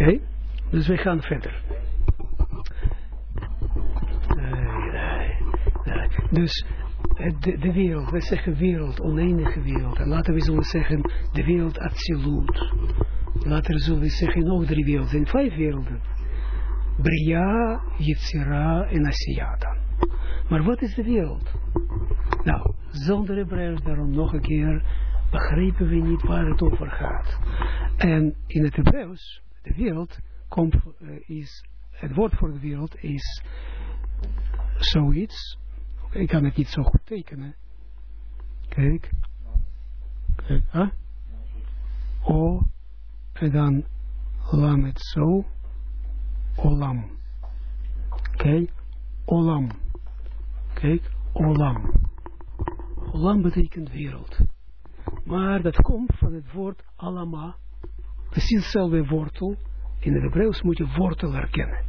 Oké, dus we gaan verder. Dus de, de wereld, wij zeggen wereld, oneindige wereld. En laten we zullen zeggen de wereld absoluut. Later zullen we zeggen nog drie werelden. zijn vijf werelden. Bria, Yitzira en Asiyata. Maar wat is de wereld? Nou, zonder Hebreeuws daarom nog een keer begrijpen we niet waar het over gaat. En in het Hebreeuws, de wereld, komt, uh, is, het woord voor de wereld is zoiets ik kan het niet zo goed tekenen. Kijk. Kijk, huh? O, en dan lam het zo. Olam. Kijk, olam. Kijk, olam. Olam betekent wereld. Maar dat komt van het woord alama. Precies hetzelfde wortel. In het Hebreeuws moet je wortel herkennen.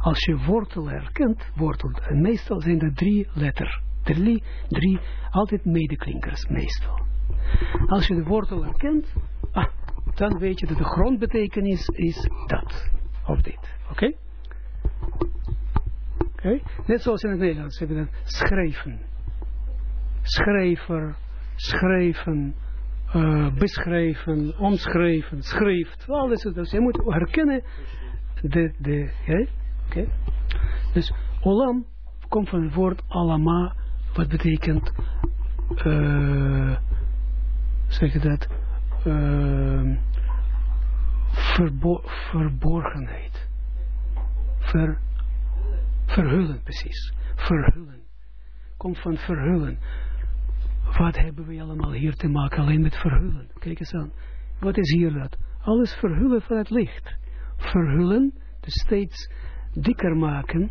Als je wortel herkent, wortel, en meestal zijn er drie letters. Drie, drie, altijd medeklinkers, meestal. Als je de wortel herkent, ah, dan weet je dat de grondbetekenis is dat. Of dit. Oké? Oké? Net zoals in het Nederlands hebben we dat schrijven. Schrijver, schrijven, uh, beschrijven, omschrijven, schrift. Alles. Dus je moet herkennen de, de, Oké? Dus olam komt van het woord alama, wat betekent, uh, zeg je dat, uh, verbo verborgenheid. Ver, verhullen, precies. Verhullen. Komt van verhullen. Wat hebben we allemaal hier te maken alleen met verhullen? Kijk eens aan. Wat is hier dat? Alles verhullen van het licht. Verhullen, dus steeds dikker maken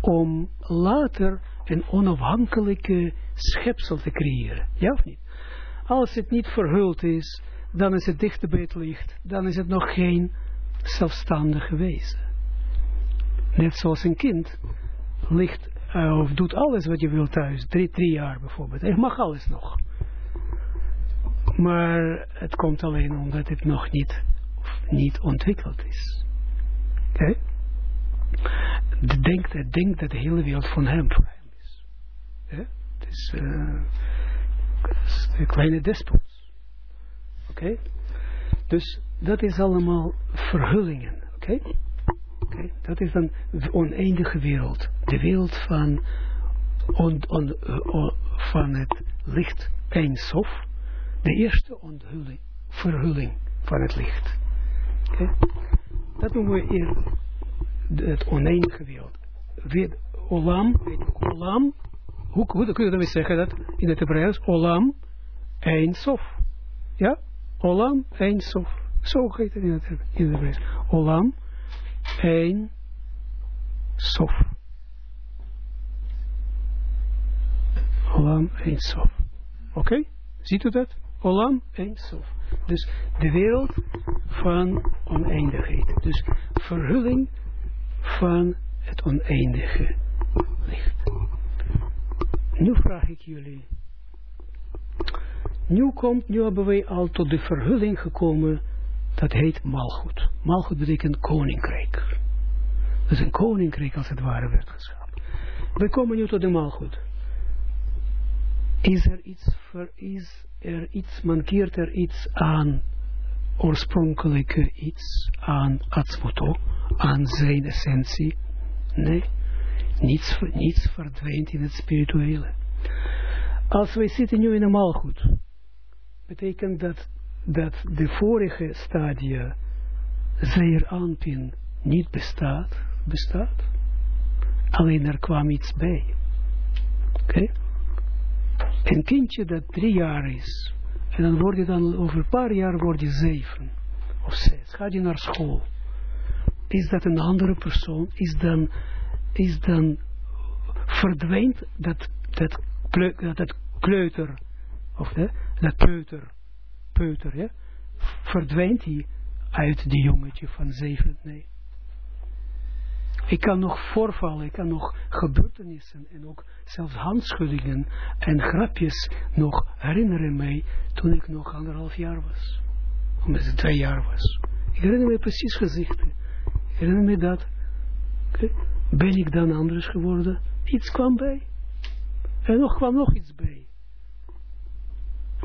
om later een onafhankelijke schepsel te creëren. Ja of niet? Als het niet verhuld is, dan is het dicht bij het licht, dan is het nog geen zelfstandige wezen. Net zoals een kind ligt of doet alles wat je wil thuis, drie, drie jaar bijvoorbeeld. Hij mag alles nog. Maar het komt alleen omdat het nog niet, niet ontwikkeld is. Oké? de denkt, het denkt dat de hele wereld van hem, voor hem is. Ja? Het is, uh, een kleine despot. Oké? Dus dat is allemaal verhullingen. Oké? Dat is dan de oneindige wereld. De wereld van, on, on, on, van het licht Eindsof. De eerste onthulling, verhulling van het licht. Dat noemen we eerder het oneindige wereld. Weet, olam, olam, hoe, hoe kun je dat zeggen dat in het Hebreeuws? Olam, een sof. Ja? Olam, een sof. Zo heet het in het, in het Hebreeuws. Olam, een sof. Olam, een sof. Oké? Ziet u dat? Olam, een sof. Dus de wereld van oneindigheid. Dus verhulling van het oneindige licht. Nu vraag ik jullie. Nu komt, nu hebben wij al tot de verhulling gekomen, dat heet Malchut. Malchut betekent koninkrijk. Dus een koninkrijk als het ware werd geschapen. We komen nu tot de Malchut. Is er iets, voor, is er iets, mankeert er iets aan oorspronkelijke iets, aan Atzmoto? aan zijn essentie. Nee, niets, niets verdwijnt in het spirituele. Als wij zitten nu in een maalgoed, betekent dat dat de vorige stadia, zeer aanpin, niet bestaat, bestaat. Alleen er kwam iets bij. Oké? Een kindje dat drie jaar is, en dan word je dan over een paar jaar word je zeven of zes, gaat je naar school is dat een andere persoon, is dan, is dan verdwijnt dat, dat, dat kleuter, of hè, dat peuter, peuter, verdwijnt hij uit die jongetje van zeven, nee. Ik kan nog voorvallen, ik kan nog gebeurtenissen en ook zelfs handschuddingen en grapjes nog herinneren mij toen ik nog anderhalf jaar was. Omdat het twee jaar was. Ik herinner me precies gezichten. Ik herinner me dat. Ben ik dan anders geworden? Iets kwam bij. En nog kwam nog iets bij.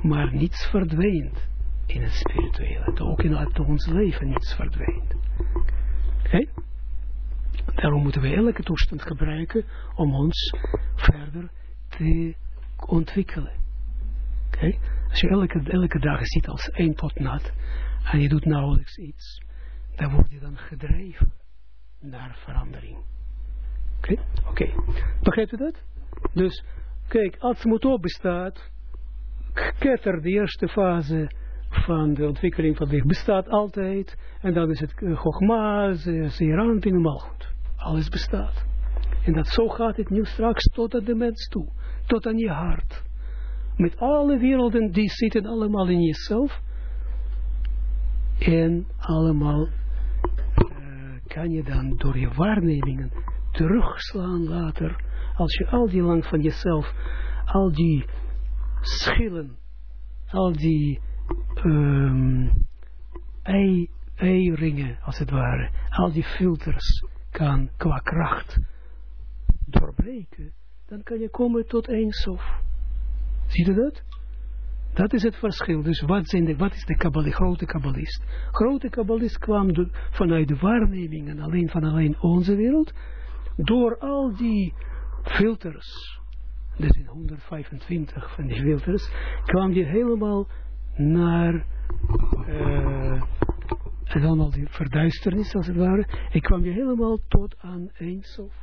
Maar niets verdwijnt in het spirituele. Ook in ons leven niets verdwijnt. Oké? Daarom moeten we elke toestand gebruiken om ons verder te ontwikkelen. Oké? Als je elke, elke dag ziet als één pot nat en je doet nauwelijks iets, dan word je dan gedreven naar verandering. Oké? Oké. Begrijpt u dat? Dus, kijk, als motor bestaat, ketter de eerste fase van de ontwikkeling van licht bestaat altijd. En dan is het Chogma, Zerantin, allemaal goed. Alles bestaat. En dat zo gaat het nu straks tot aan de mens toe. Tot aan je hart. Met alle werelden die zitten allemaal in jezelf. En allemaal uh, kan je dan door je waarnemingen terugslaan later. Als je al die lang van jezelf, al die schillen, al die um, ei, eiringen, als het ware, al die filters kan qua kracht doorbreken, dan kan je komen tot sof. Ziet u dat? Dat is het verschil. Dus wat, zijn de, wat is de grote kabbalist? Grote kabbalist kwam vanuit de waarnemingen alleen van alleen onze wereld, door al die filters, er zijn 125 van die filters, kwam die helemaal naar uh, en dan al die verduisternis als het ware. Ik kwam je helemaal tot aan Eindsof.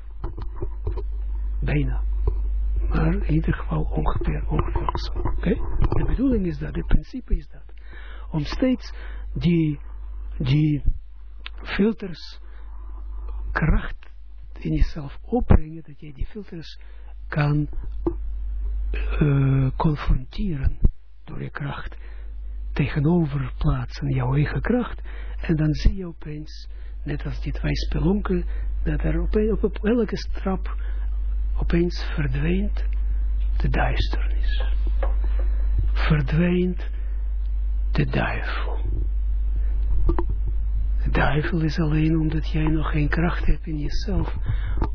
Bijna. Maar in ieder geval ongeveer, ongeveer zo. Oké? De bedoeling is dat, het principe is dat. Om steeds die, die filters kracht in jezelf opbrengen, dat je die filters kan uh, confronteren door je kracht tegenover plaatsen, jouw eigen kracht, en dan zie je opeens, net als die twee spelonken, dat er op, op, elke strap opeens verdwijnt de duisternis. Verdwijnt de duivel. De duivel is alleen omdat jij nog geen kracht hebt in jezelf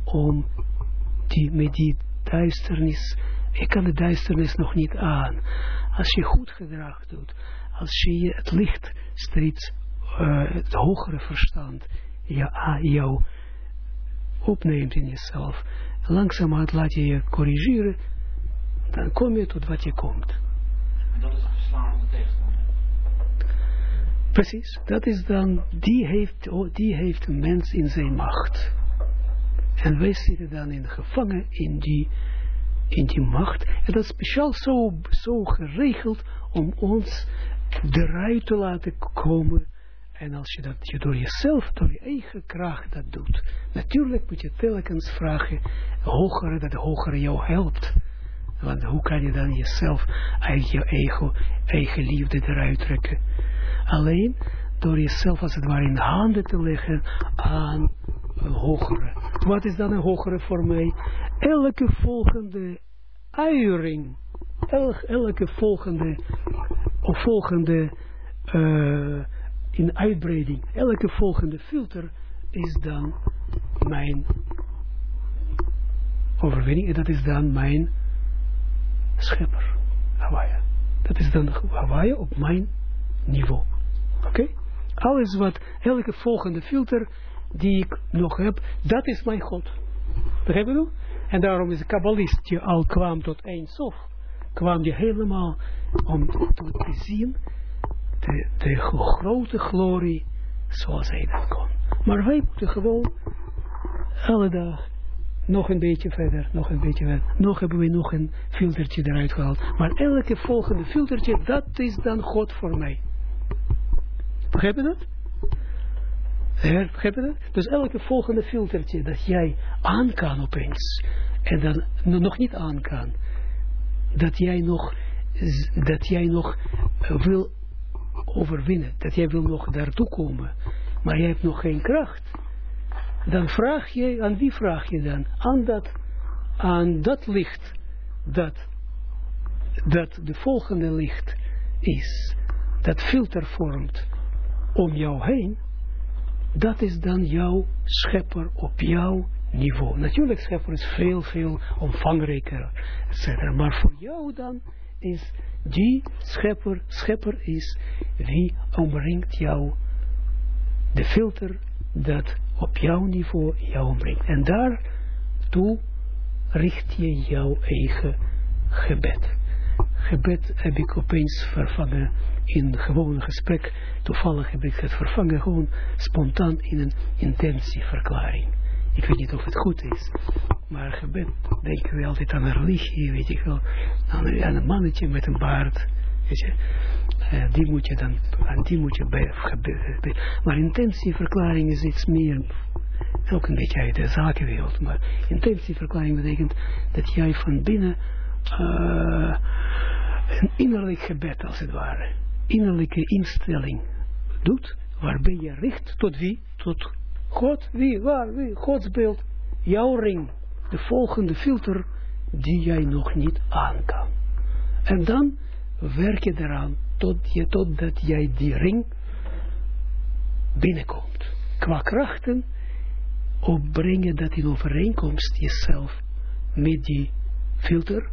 om die, met die duisternis, je kan de duisternis nog niet aan. Als je goed gedrag doet, als je het licht steeds, uh, het hogere verstand, ja, jou opneemt in jezelf, langzamerhand laat je je corrigeren, dan kom je tot wat je komt. En dat is verslaan de tegenstander. Precies, dat is dan, die heeft, die heeft een mens in zijn macht. En wij zitten dan in gevangen in die, in die macht. En dat is speciaal zo, zo geregeld om ons eruit te laten komen. En als je dat je door jezelf, door je eigen kracht dat doet. Natuurlijk moet je telkens vragen, hogere, dat de hogere jou helpt. Want hoe kan je dan jezelf, eigen, je eigen, eigen liefde eruit trekken? Alleen door jezelf als het ware in handen te leggen aan een hogere. Wat is dan een hogere voor mij? Elke volgende uiering, elke volgende of volgende uh, in uitbreiding, elke volgende filter is dan mijn overwinning en dat is dan mijn schepper, Hawaii. Dat is dan Hawaii op mijn niveau. Oké? Alles wat, elke volgende filter die ik nog heb, dat is mijn God. Begrijp je En daarom is de kabbalist je al kwam tot sof kwam je helemaal om te zien de, de grote glorie zoals hij dat kon. Maar wij moeten gewoon alle dag nog een beetje verder, nog een beetje verder. Nog hebben we nog een filtertje eruit gehaald. Maar elke volgende filtertje, dat is dan God voor mij. Begrijp dat? Begrijp je? Dus elke volgende filtertje dat jij aan kan opeens. En dan nog niet aan kan dat jij nog, dat jij nog wil overwinnen, dat jij wil nog daartoe komen, maar jij hebt nog geen kracht, dan vraag je, aan wie vraag je dan? Aan dat, aan dat licht, dat, dat de volgende licht is, dat filter vormt om jou heen, dat is dan jouw schepper op jouw niveau. Natuurlijk, schepper is veel, veel omvangrijker, etc. Maar voor jou dan is die schepper, schepper is wie omringt jou, de filter dat op jouw niveau jou omringt. En daartoe richt je jouw eigen gebed. Gebed heb ik opeens vervangen in gewoon gesprek. Toevallig heb ik het vervangen gewoon spontaan in een intentieverklaring. Ik weet niet of het goed is. Maar gebed, denken we altijd aan een religie, weet ik wel. Aan, een mannetje met een baard. Weet je. Uh, die moet je dan, aan die moet je bij, gebed. Maar intentieverklaring is iets meer, ook een beetje uit de zakenwereld. Maar intentieverklaring betekent dat jij van binnen uh, een innerlijk gebed als het ware. Innerlijke instelling doet, waarbij je richt tot wie? Tot God, wie, waar, wie, Gods beeld, jouw ring, de volgende filter die jij nog niet aan kan. En dan werk je eraan tot je, totdat jij die ring binnenkomt. Qua krachten opbrengen dat in overeenkomst jezelf met die filter.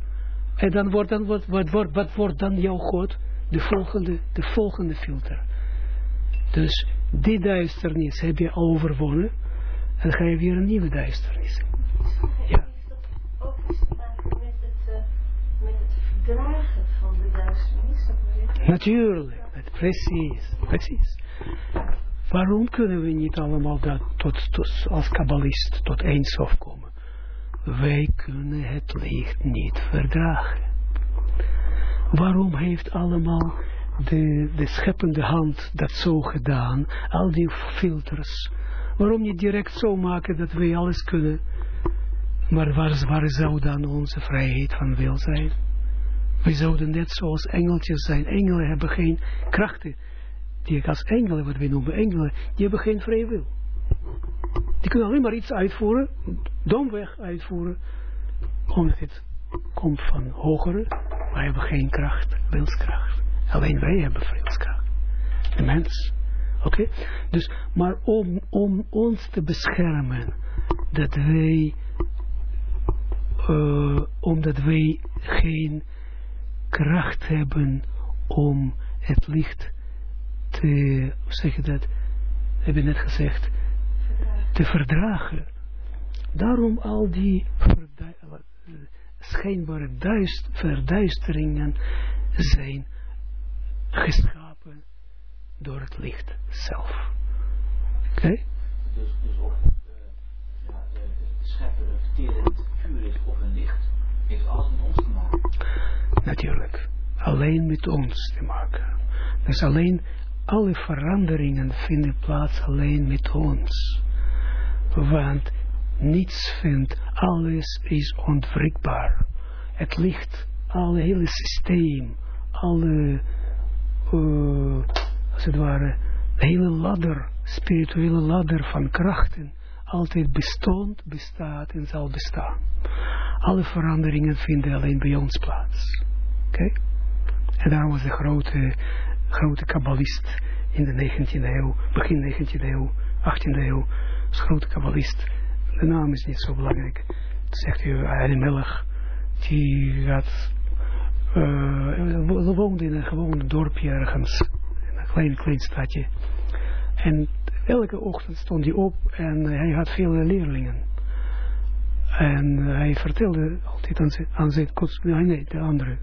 En dan wordt dan, wat, wat wordt dan jouw God? De volgende, de volgende filter. Dus die duisternis heb je overwonnen. En ga je weer een nieuwe duisternis. Ja. Ook iets te maken met het, met het verdragen van de duisternis? Natuurlijk, precies, precies. Waarom kunnen we niet allemaal dat tot, tot, als kabbalist tot eindsof komen? Wij kunnen het licht niet verdragen. Waarom heeft allemaal de, de scheppende hand dat zo gedaan, al die filters. Waarom niet direct zo maken dat wij alles kunnen? Maar waar, waar zou dan onze vrijheid van wil zijn? We zouden net zoals engeltjes zijn. Engelen hebben geen krachten. Die als engelen, wat wij noemen engelen, die hebben geen vrije wil. Die kunnen alleen maar iets uitvoeren, domweg uitvoeren, omdat het komt van hogere, maar hebben geen kracht, wilskracht. Alleen wij hebben vredeskracht. De mens. Oké? Dus, maar om, om ons te beschermen, dat wij, uh, omdat wij geen kracht hebben om het licht te, hoe zeg je dat, heb je net gezegd, te verdragen. Daarom al die schijnbare duist, verduisteringen zijn geschapen door het licht zelf. Oké? Okay? Dus, dus of uh, ja, de, de schepper verterend vuur is of een licht, heeft alles met ons te maken. Natuurlijk. Alleen met ons te maken. Dus alleen alle veranderingen vinden plaats alleen met ons. Want niets vindt, alles is onwrikbaar. Het licht, alle hele systeem, alle uh, als het ware, hele ladder, spirituele ladder van krachten, altijd bestond, bestaat en zal bestaan. Alle veranderingen vinden alleen bij ons plaats. Oké? En daarom was de grote, grote kabbalist in de 19e eeuw, begin 19e eeuw, 18e eeuw, grote kabbalist. De naam is niet zo belangrijk. Zegt u, Ali Melch, die gaat uh, we woonden in een gewoon dorpje ergens, in een klein, klein stadje. En elke ochtend stond hij op en hij had veel leerlingen. En hij vertelde altijd aan zijn, aan zijn nee, de andere,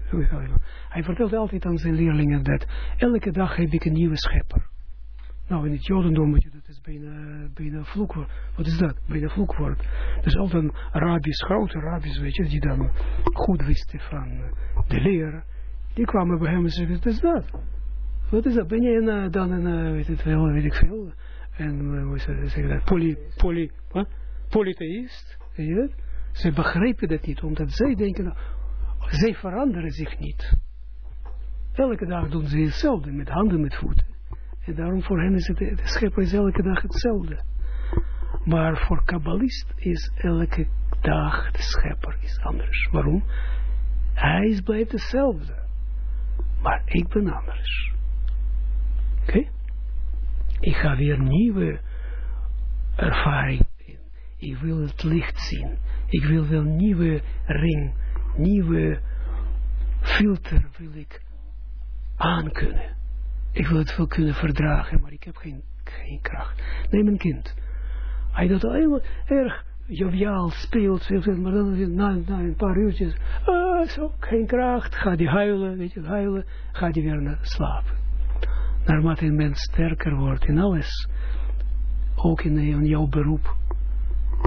hij vertelde altijd aan zijn leerlingen dat elke dag heb ik een nieuwe schepper. Nou, in het Jodendom, dat is bijna, bijna vloekwoord. Wat is dat? Bijna vloekwoord. Dus altijd rabbis, grote rabbis, weet je, die dan goed wisten van de leer. Die kwamen bij hem en zeiden, wat is dat? Wat is dat? Ben je uh, dan een, uh, weet, het wel, weet ik veel, en uh, hoe zeg dat, poly, poly, wat? polytheïst, weet? Ze begrijpen dat niet, omdat zij denken, nou, zij veranderen zich niet. Elke dag doen ze hetzelfde, met handen, met voeten. Daarom voor hen is het, de schepper is elke dag hetzelfde. Maar voor kabbalist is elke dag de schepper is anders. Waarom? Hij is blijft hetzelfde. Maar ik ben anders. Oké? Ik ga weer nieuwe ervaring in. Ik wil het licht zien. Ik wil wel nieuwe ring, nieuwe filter wil ik aankunnen. Ik wil het wel kunnen verdragen, maar ik heb geen, geen kracht. Neem een kind. Hij dat heel erg joviaal speelt, maar dan na, na een paar uurtjes, ah, zo, geen kracht, gaat hij huilen, weet je, huilen, gaat hij weer naar slapen. Naarmate een mens sterker wordt in alles, ook in, in jouw beroep,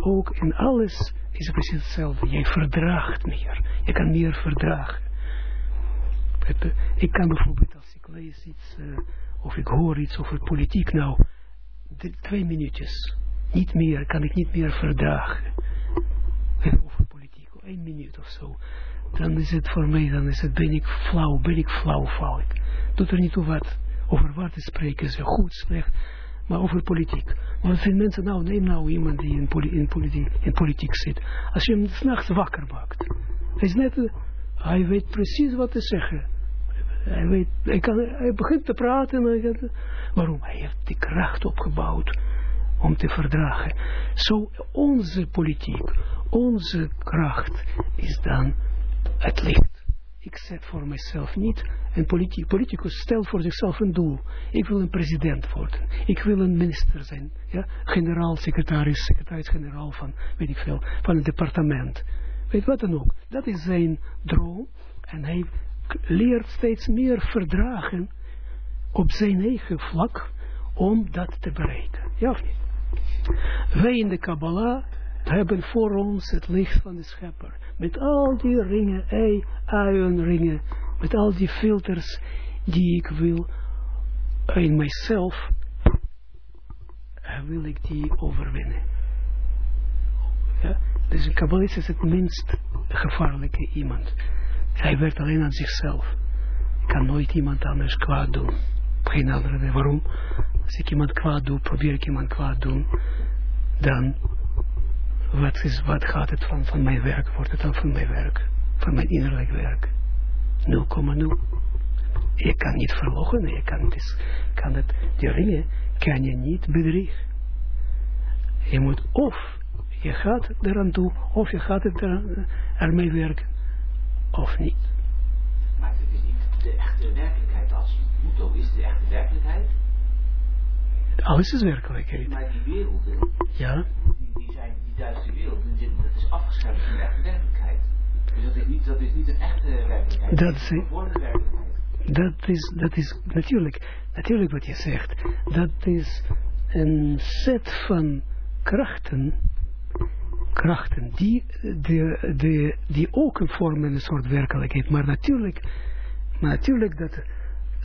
ook in alles is het precies hetzelfde. Jij verdraagt meer, je kan meer verdragen. Ik kan bijvoorbeeld, lees uh, of ik hoor iets over politiek, nou, de, twee minuutjes, niet meer, kan ik niet meer verdragen. Over politiek, één minuut of zo. Dan is het voor mij, dan is het, ben ik flauw, ben ik flauw, val ik. Doet er niet over wat, over wat spreken, ze goed, slecht, maar over politiek. Wat zijn mensen, nou, neem nou iemand die in, poli in, politiek, in politiek zit. Als je hem s'nachts wakker maakt, is net, uh, hij weet precies wat te zeggen. Hij, weet, hij, kan, begint te praten. En waarom? Hij heeft die kracht opgebouwd om te verdragen. Zo onze politiek, onze kracht is dan het licht. Ik zet voor mezelf niet een politiek, politicus stelt voor zichzelf een doel. Ik wil een president worden. Ik wil een minister zijn. Ja? Generaal, secretaris, secretaris-generaal van, weet ik veel, van het departement. Weet wat dan ook. Dat is zijn droom. En hij leert steeds meer verdragen op zijn eigen vlak om dat te bereiken. Ja of niet? Wij in de Kabbalah hebben voor ons het licht van de schepper. Met al die ringen, ei, ringen, met al die filters die ik wil in mijzelf, wil ik die overwinnen. Ja? Dus een kabbalist is het minst gevaarlijke iemand. Hij werkt alleen aan zichzelf. Ik kan nooit iemand anders kwaad doen. Geen andere. Waarom? Als ik iemand kwaad doe, probeer ik iemand kwaad doen, dan wat, is, wat gaat het van, van mijn werk? Wordt het dan van mijn werk? Van mijn innerlijk werk? 0,0. Je kan niet verlogen, je kan, het, kan het, die ringen kan je niet bedriegen. Je moet of je gaat eraan toe, of je gaat het er, ermee werken of niet. Maar het is niet de echte werkelijkheid. Als Pluto is de echte werkelijkheid. Alles is werkelijkheid. Maar die werelden, ja. die, die, zijn, die duistere werelden, dat is afgeschermd van de echte werkelijkheid. Dus dat is niet, dat is niet een echte werkelijkheid. Dat is een werkelijkheid. Dat is, dat is natuurlijk, natuurlijk wat je zegt. Dat is een set van krachten krachten, die, de, de, die ook vormen een soort werkelijkheid. Maar natuurlijk, maar natuurlijk dat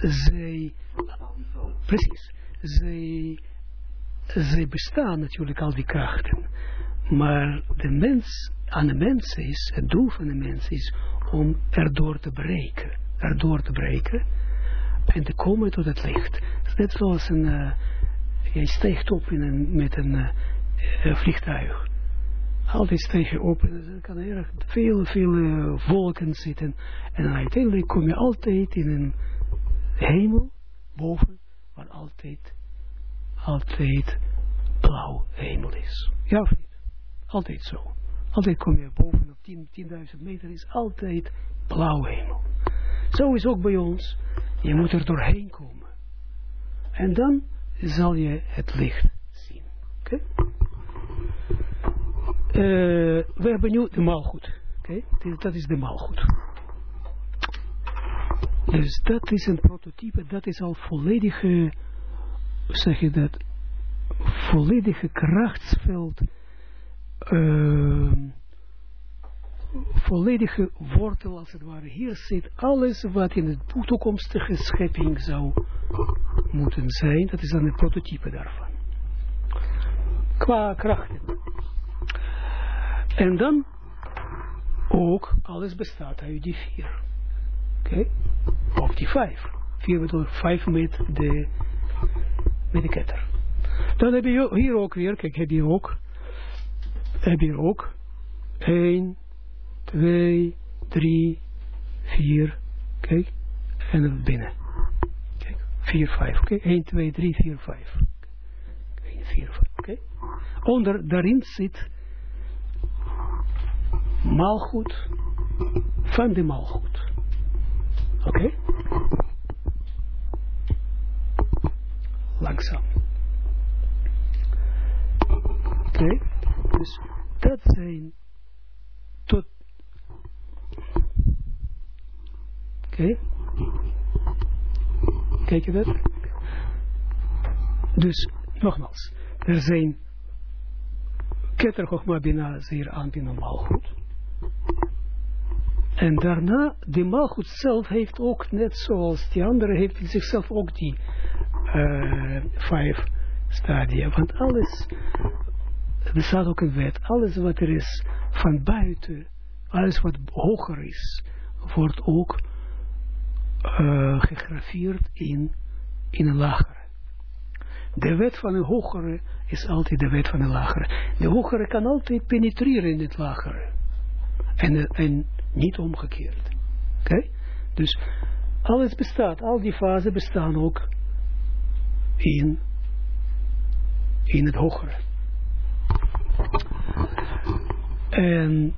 zij, precies, zij, zij bestaan natuurlijk al die krachten. Maar de mens, aan de mens is, het doel van de mens is om erdoor te breken. Erdoor te breken en te komen tot het licht. Net zoals een, uh, je stijgt op in een, met een uh, vliegtuig altijd steeg je op en er kan erg veel, veel wolken zitten. En uiteindelijk kom je altijd in een hemel boven, waar altijd, altijd blauw hemel is. Ja of niet? Altijd zo. Altijd kom je boven op 10.000 meter is altijd blauw hemel. Zo is ook bij ons. Je moet er doorheen komen. En dan zal je het licht zien. Oké? Uh, we hebben nu de maalgoed. Oké, dat is de maalgoed. Dus dat is een prototype, dat is al volledige, zeg je dat, volledige krachtsveld, uh, volledige wortel als het ware. Hier zit alles wat in de toekomstige schepping zou moeten zijn, dat is dan een prototype daarvan. Qua krachten. En dan ook alles bestaat uit die vier. Oké? Okay? Of die vijf. Vier bedoel vijf met de, met ketter. Dan heb je hier ook weer, kijk, heb je ook, heb je ook 1, 2, 3, 4, kijk, en binnen. Kijk, 4, 5, oké, 1, 2, 3, 4, 5. vier. Oké? Onder, daarin zit maalgoed van de maalgoed. Oké? Langzaam. Oké? Dus dat zijn tot... Oké? Kijk je dat? Dus, nogmaals, er zijn Keter Chochma Bina zeer aanbina malgoed. En daarna, de malgoed zelf heeft ook, net zoals die andere, heeft in zichzelf ook die uh, vijf stadia. Want alles, er staat ook een wet, alles wat er is van buiten, alles wat hoger is, wordt ook uh, gegrafeerd in, in een lagere. De wet van een hogere is altijd de wet van een lagere. De hogere kan altijd penetreren in het lagere. En, en niet omgekeerd. Oké? Dus alles bestaat, al die fasen bestaan ook in, in het hogere. En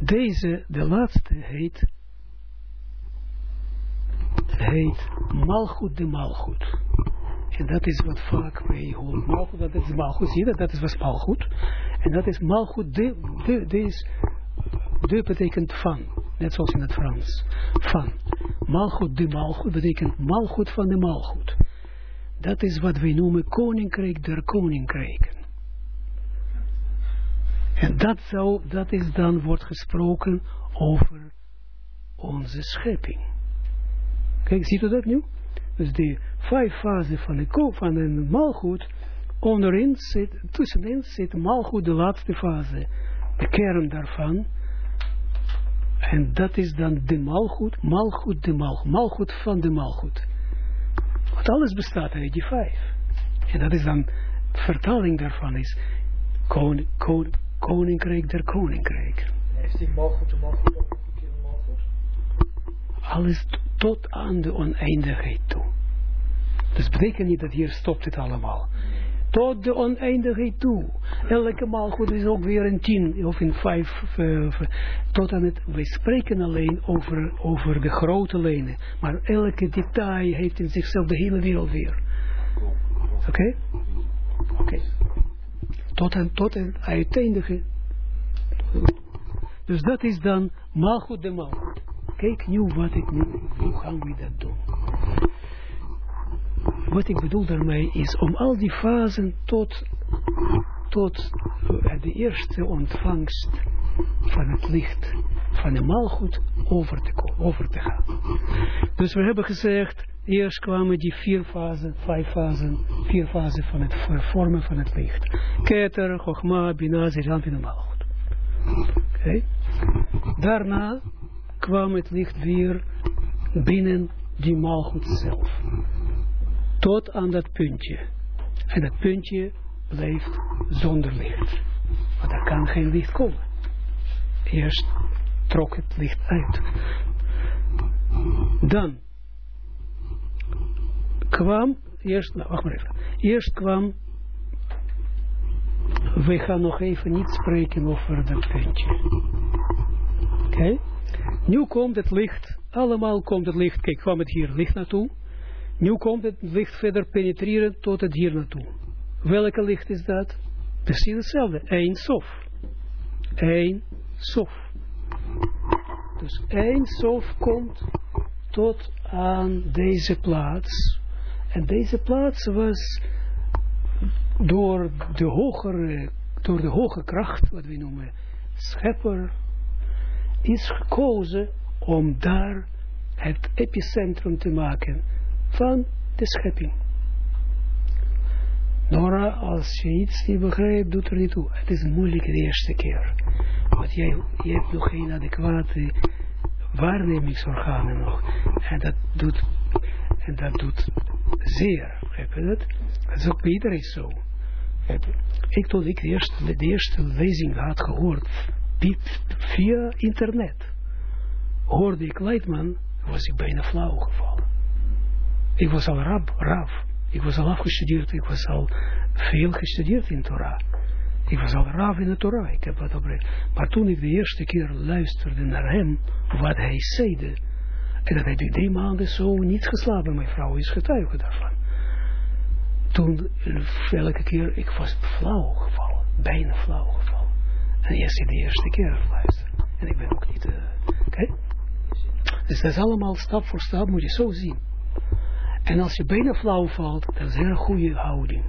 deze, de laatste, heet, heet malgoed de malgoed. En dat is wat vaak wij horen. Malgoed, dat is malgoed, zie je dat? is wat malgoed. En dat is malgoed, de, de, de is, de betekent van. Net zoals in het Frans. Van. Malgoed, de malgoed, betekent malgoed van de malgoed. Dat is wat wij noemen koninkrijk der koninkrijken. En dat, zou, dat is dan, wordt gesproken over onze schepping. Kijk, ziet u dat nu? Dus de vijf fasen van de koop van een maalgoed, onderin zit, tussenin zit maalgoed de laatste fase, de kern daarvan. En dat is dan de maalgoed, maalgoed de maalgoed, maalgoed van de maalgoed. Want alles bestaat uit die vijf. En dat is dan, vertaling daarvan is, kon, kon, koninkrijk der koninkrijk. Is die maalgoed de maalgoed ook een keer maalgoed? Alles tot aan de oneindigheid toe. Dus betekent niet dat hier stopt het allemaal. Tot de oneindigheid toe. Elke maalgoed is ook weer een tien of in vijf. Uh, tot aan het, wij spreken alleen over, over de grote lijnen. Maar elke detail heeft in zichzelf de hele wereld weer. Oké? Oké. Tot en tot een uiteindelijke. Dus dat is dan maalgoed de maalgoed. Kijk nu wat ik nu, hoe gaan we dat doen? Wat ik bedoel daarmee is om al die fasen tot, tot de eerste ontvangst van het licht van de maalgoed over te, over te gaan. Dus we hebben gezegd, eerst kwamen die vier fasen, vijf fasen, vier fasen van het vormen van het licht. Keter, Chogma, Bina, Zerant en Maalgoed. Oké. Daarna kwam het licht weer binnen die maalgoed zelf. Tot aan dat puntje. En dat puntje blijft zonder licht. Want er kan geen licht komen. Eerst trok het licht uit. Dan kwam, eerst, nou wacht maar even. Eerst kwam, we gaan nog even niet spreken over dat puntje. Oké? Nu komt het licht, allemaal komt het licht, kijk, kwam het hier licht naartoe. Nu komt het licht verder penetreren tot het hier naartoe. Welke licht is dat? Precies hetzelfde, één sof. Eén sof. Dus één sof komt tot aan deze plaats. En deze plaats was door de hogere, door de hoge kracht, wat we noemen schepper, is gekozen om daar het epicentrum te maken van de schepping. Nora, als je iets niet begrijpt, doet er niet toe. Het is moeilijk de eerste keer. Want jij, je hebt nog geen adequate waarnemingsorganen nog. En dat doet, en dat doet zeer. Heb je dat? Dat is ook bij iedereen zo. Ik toen ik de eerste, de eerste lezing had gehoord via internet, hoorde ik Leitman, was ik bijna flauw gevallen. Ik was al rab, raf. Ik was al afgestudeerd, ik was al veel gestudeerd in Torah. Ik was al raaf in de Torah, ik heb wat op Maar toen ik de eerste keer luisterde naar hem, wat hij zeide, en dat hij die drie maanden zo niet geslapen, mijn vrouw is getuige daarvan. Toen, elke keer, ik was flauw gevallen, bijna flauw gevallen. En eerst de eerste keer luisteren. En ik ben ook niet, uh, kijk. Dus dat is allemaal stap voor stap, moet je zo zien. En als je bijna flauw valt, dat is een goede houding.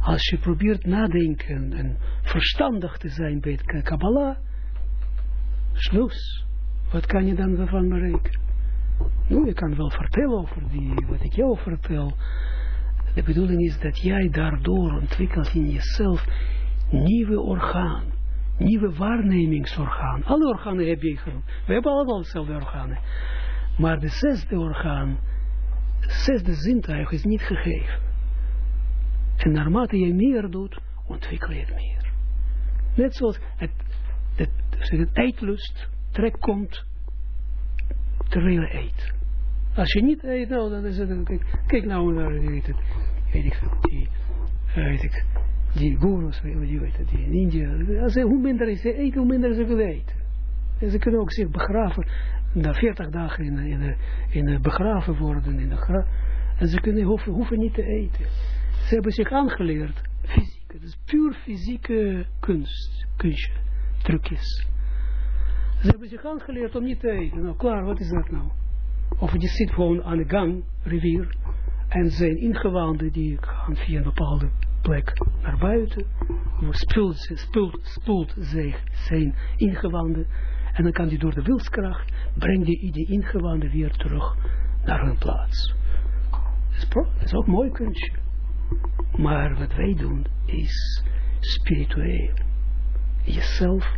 Als je probeert nadenken en verstandig te zijn bij het Kabbalah, slus. Wat kan je dan ervan bereiken? Nu, je kan wel vertellen over die, wat ik jou vertel. De bedoeling is dat jij daardoor ontwikkelt in jezelf nieuwe orgaan, nieuwe waarnemingsorgaan. Alle organen heb je. We hebben allemaal dezelfde organen. Maar de zesde orgaan, zesde zintuig is niet gegeven. En naarmate je meer doet, ontwikkel je het meer. Net zoals het, het, het eetlust trek komt terwijl je eet. Als je niet eet, nou, dan is het, kijk, kijk nou naar, het, weet ik die, weet ik, die gurus, je, weet het, die in India, als, hoe minder ze eten, hoe minder ze willen eten. En ze kunnen ook zich begraven, na 40 dagen in, in, in, in begraven worden, in de en ze kunnen, hoeven, hoeven niet te eten. Ze hebben zich aangeleerd, fysiek, het is puur fysieke kunst, kunstje, trucjes. Ze hebben zich aangeleerd om niet te eten. Nou, klaar, wat is dat nou? Of je zit gewoon aan de gang, rivier, en zijn ingewanden die gaan via een bepaalde plek naar buiten, spoelt, spoelt, spoelt zich zijn ingewanden, en dan kan die door de wilskracht, brengt die, die ingewanden weer terug naar hun plaats. Dat is, ook mooi kunstje. Maar wat wij doen is spiritueel. Jezelf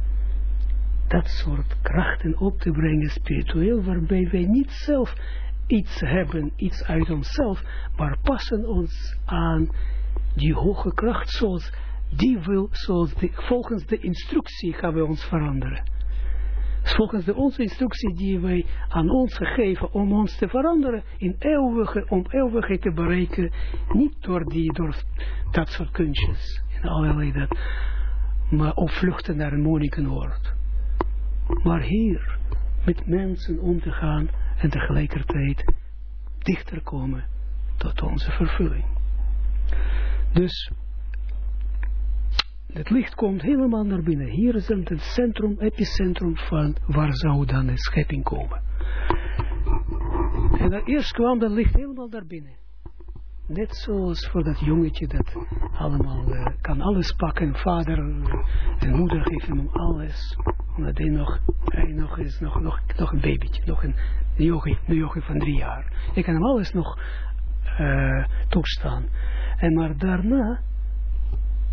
dat soort krachten op te brengen spiritueel, waarbij wij niet zelf iets hebben, iets uit onszelf, maar passen ons aan die hoge kracht, zoals die wil, zoals de, volgens de instructie gaan we ons veranderen. Volgens de onze instructie die wij aan ons gegeven om ons te veranderen, in eeuwige, om eeuwigheid te bereiken, niet door, die, door dat soort kunstjes, en allerlei dat, maar op vluchten naar een monnikenoord maar hier met mensen om te gaan en tegelijkertijd dichter komen tot onze vervulling. Dus het licht komt helemaal naar binnen. Hier is het centrum, epicentrum van waar zou dan de schepping komen. En eerst kwam dat licht helemaal naar binnen. Net zoals voor dat jongetje dat allemaal uh, kan alles pakken. Vader en moeder geven hem alles. Omdat hij nog, hij nog is nog, nog, een babytje. Nog een yogi, een yogi van drie jaar. Je kan hem alles nog uh, toestaan. En maar daarna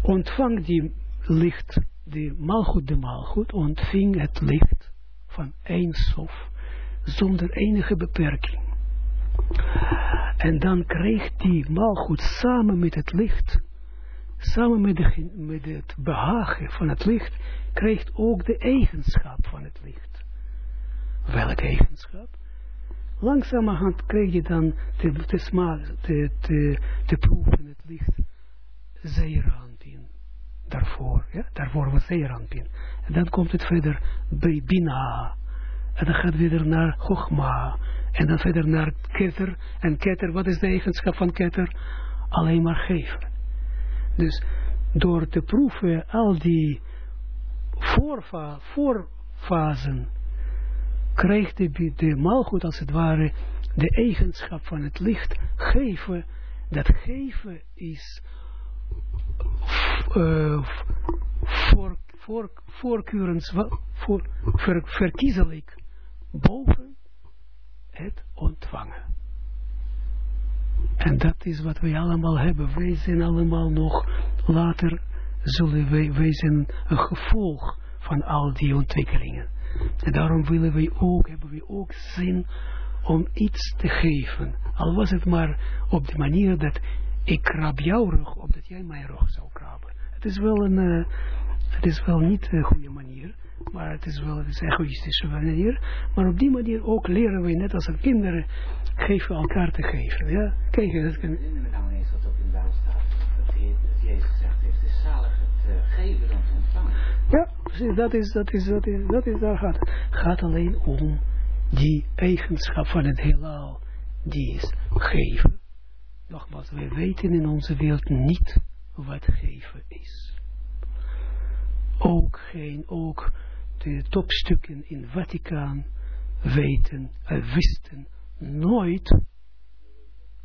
ontvangt die licht, die maalgoed de maalgoed, ontving het licht van één sof. Zonder enige beperking. En dan kreeg die maalgoed samen met het licht, samen met, de, met het behagen van het licht, kreeg ook de eigenschap van het licht. Welke eigenschap? Langzamerhand kreeg je dan te, te, te proeven het licht zeeranpin. Daarvoor, ja, daarvoor was zeeranpin. En dan komt het verder bij Bina. En dan gaat het weer naar Chogma. En dan verder naar ketter. En ketter, wat is de eigenschap van ketter? Alleen maar geven. Dus door te proeven al die voorfa voorfasen, krijgt de, de maalgoed als het ware de eigenschap van het licht geven. Dat geven is voor, voor, voorkeurens, voor, ver, boven het ontvangen. En dat is wat wij allemaal hebben. Wij zijn allemaal nog, later zullen wij, wij zijn een gevolg van al die ontwikkelingen. En daarom willen wij ook, hebben we ook zin om iets te geven. Al was het maar op de manier dat ik krab jouw rug, opdat jij mijn rug zou krabben. Het is wel een, uh, het is wel niet een goede manier, maar het is wel het is egoïstische manier. Maar op die manier ook leren we, net als een kinderen, geven elkaar te geven. Ja? Kijk, dat kan, nou eh. Ja, precies, dat is, dat is, dat is, dat is, daar gaat het. gaat alleen om die eigenschap van het heelal, die is geven. Nogmaals, wij weten in onze wereld niet wat geven is. Ook geen, ook de topstukken in Vaticaan weten, uh, wisten nooit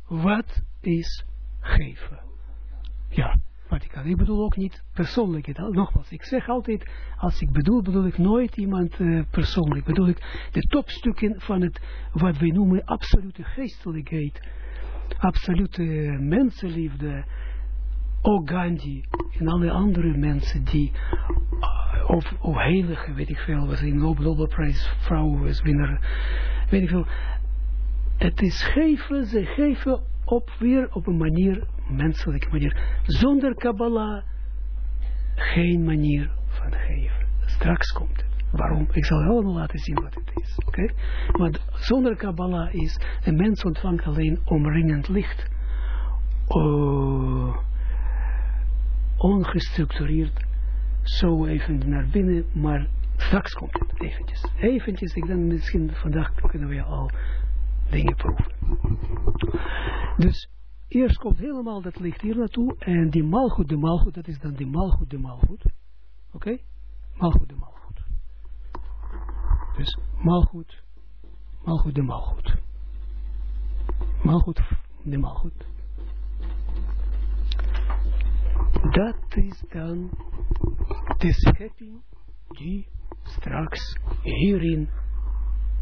wat is geven. Ja, Vaticaan. Ik bedoel ook niet persoonlijk. Nogmaals, ik zeg altijd, als ik bedoel, bedoel ik nooit iemand uh, persoonlijk. Bedoel ik de topstukken van het, wat wij noemen, absolute geestelijkheid. Absolute mensenliefde. Ook Gandhi en alle andere mensen die, uh, of, of heilige, weet ik veel, was een Nobelprijs vrouw was winnaar, weet ik veel. Het is geven, ze geven op weer op een manier, menselijke manier, zonder Kabbalah, geen manier van geven. Straks komt het. Waarom? Ik zal allemaal laten zien wat het is. Oké? Okay? Want zonder Kabbalah is, een mens ontvangt alleen omringend licht. Uh, ongestructureerd, zo even naar binnen, maar straks komt het eventjes. Eventjes, ik denk misschien vandaag kunnen we al dingen proeven. Dus eerst komt helemaal dat licht hier naartoe en die malgoed, de malgoed, dat is dan die malgoed, de malgoed. Oké? Okay? Malgoed, de malgoed. Dus malgoed, malgoed, de malgoed. Malgoed, de malgoed. Dat is dan de schepping die straks hierin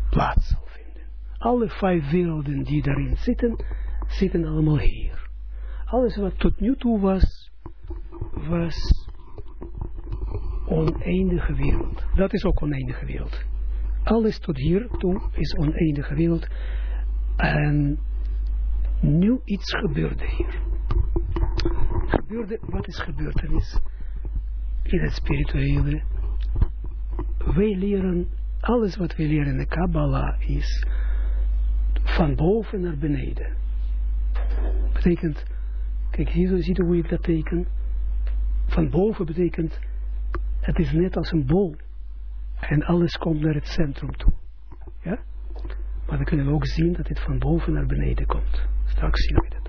plaats zal vinden. Alle vijf werelden die daarin zitten, zitten allemaal hier. Alles wat tot nu toe was, was oneindige wereld. Dat is ook oneindige wereld. Alles tot hier toe is oneindige wereld. En nu iets gebeurde hier. Gebeurde, wat is gebeurtenis? In het spirituele. Wij leren, alles wat wij leren in de Kabbalah is van boven naar beneden. Betekent, kijk, hier ziet hoe ik dat teken. Van boven betekent, het is net als een bol. En alles komt naar het centrum toe. Ja? Maar dan kunnen we ook zien dat het van boven naar beneden komt. Straks zien we dat.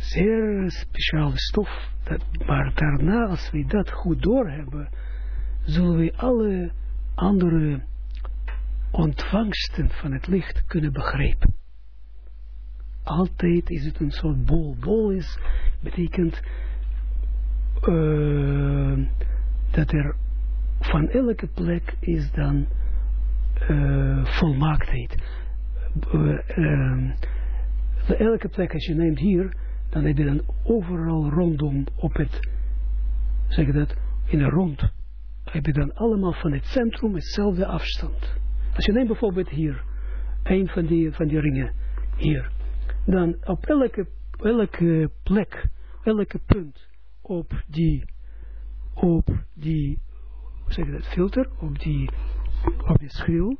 Zeer speciale stof. Dat, maar daarna, als we dat goed doorhebben, zullen we alle andere ontvangsten van het licht kunnen begrijpen. Altijd is het een soort bol. Bol is, betekent uh, dat er van elke plek is dan uh, volmaaktheid. Uh, elke plek als je neemt hier, dan heb je dan overal rondom op het, zeg je dat, in een rond, heb je dan allemaal van het centrum hetzelfde afstand. Als je neemt bijvoorbeeld hier, een van die, van die ringen, hier, dan op elke, elke plek, elke punt op die, op die, zeg dat, filter, op die, op die schil,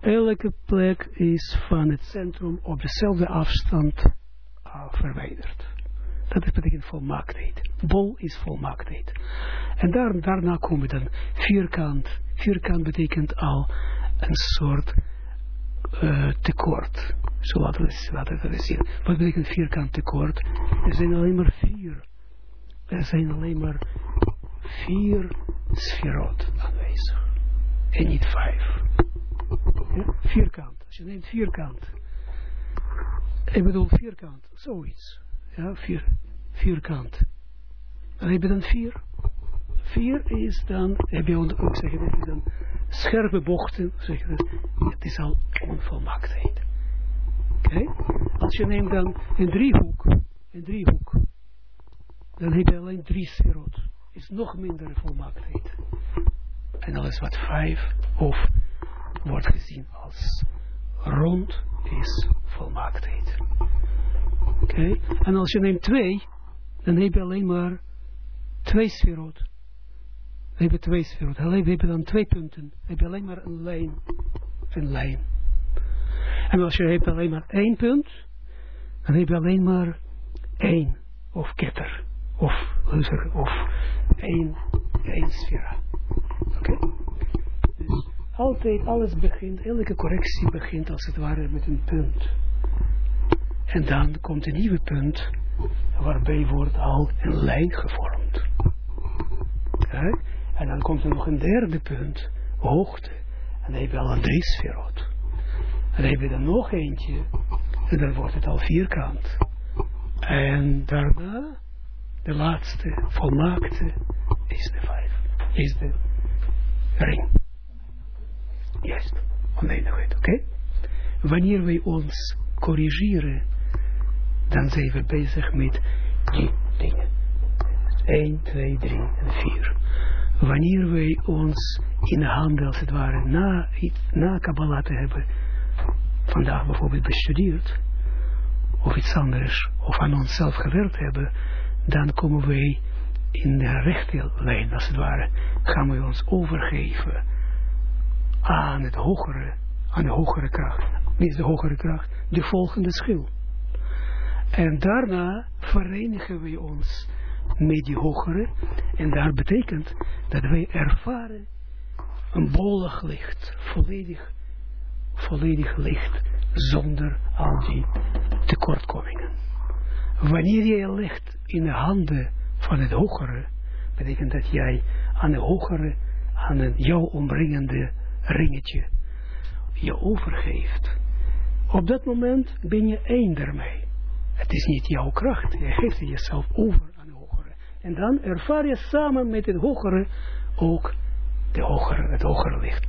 elke plek is van het centrum op dezelfde afstand verwijderd. Dat betekent volmaaktheid. Bol is volmaaktheid. En daar, daarna komen dan vierkant. Vierkant betekent al een soort uh, tekort. Zo laten we, laten we zien. Wat betekent vierkant tekort? Er zijn alleen maar vier. Er zijn alleen maar vier sferot aanwezig. En niet vijf. Ja? Vierkant. Als je neemt vierkant. Ik bedoel vierkant. Zoiets. Ja, vier, vierkant. Dan heb je dan vier. Vier is dan, heb je ook zeggen, heb je dan scherpe bochten, zeg dat, het is al onvolmaaktheid. Oké? Als je neemt dan een driehoek, een driehoek, dan heb je alleen drie sferot. Is nog minder volmaaktheid. En alles wat vijf of wordt gezien als rond is volmaaktheid. Oké? En als je neemt twee, dan heb je alleen maar twee sferot. We hebben twee sferot. Alleen we hebben dan twee punten. We hebben alleen maar een lijn. Een lijn. En als je hebt alleen maar één punt, dan heb je alleen maar één. Of ketter. Of, of één, één sfera. Oké? Dus altijd, alles begint, elke correctie begint als het ware met een punt. En dan komt een nieuwe punt, waarbij wordt al een lijn gevormd. En dan komt er nog een derde punt, hoogte. En dan heb je al een drie sferot. En dan heb je er nog eentje, en dan wordt het al vierkant. En daarna, de laatste, volmaakte, is de vijf. Is de ring. Juist, oneindigheid, oké? Wanneer wij ons corrigeren, dan zijn we bezig met die dingen. 1, 2, 3 en 4. Wanneer wij ons in de handen, als het ware, na, na Kabbalah te hebben, vandaag bijvoorbeeld bestudeerd, of iets anders, of aan onszelf gewerkt hebben, dan komen wij in de rechte lijn, als het ware, gaan we ons overgeven aan het hogere, aan de hogere kracht. Is de hogere kracht? De volgende schil. En daarna verenigen we ons met die hogere. En daar betekent dat wij ervaren een bolig licht. Volledig, volledig licht. Zonder al die tekortkomingen. Wanneer jij ligt in de handen van het hogere. Betekent dat jij aan de hogere, aan het jou omringende ringetje je overgeeft. Op dat moment ben je één daarmee. Het is niet jouw kracht. Je geeft jezelf over aan de hogere. En dan ervaar je samen met het hogere ook de hogere, het hogere licht.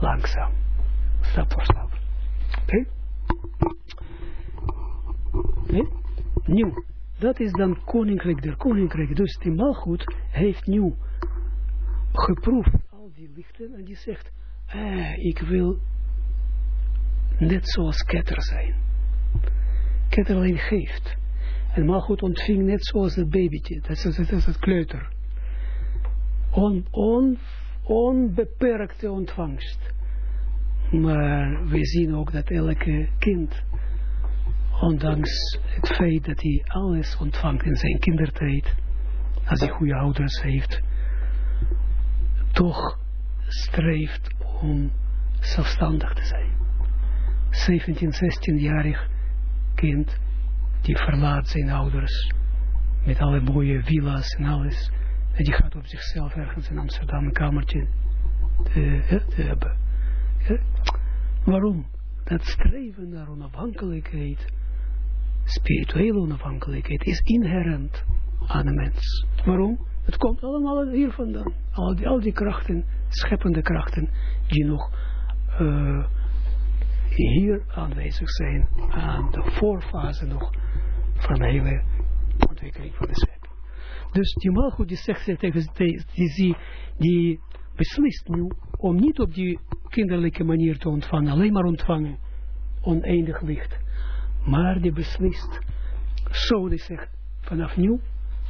Langzaam. Stap voor stap. Oké? Okay? Nieuw. Dat is dan koninkrijk der koninkrijk. Dus die malgoed heeft nieuw geproefd al die lichten en die zegt, eh, ik wil net zoals Ketter zijn. Ketter alleen geeft. En Malchut ontving net zoals het babytje, dat is, dat is het kleuter. On, on, onbeperkte ontvangst. Maar we zien ook dat elke kind, ondanks het feit dat hij alles ontvangt in zijn kindertijd, als hij goede ouders heeft, toch streeft om zelfstandig te zijn. 17, 16-jarig kind die verlaat zijn ouders met alle mooie villa's en alles. En die gaat op zichzelf ergens in Amsterdam een kamertje te, hebben. Waarom? Dat streven naar onafhankelijkheid, spirituele onafhankelijkheid, is inherent aan de mens. Waarom? Het komt allemaal hier vandaan. Al die, al die krachten, scheppende krachten, die nog uh, hier aanwezig zijn aan de voorfase nog van de hele ontwikkeling van de schepping. Dus die malgoed die zegt tegen die, die, die beslist nu om niet op die kinderlijke manier te ontvangen, alleen maar ontvangen, oneindig licht. Maar die beslist, zo die zegt, vanaf nu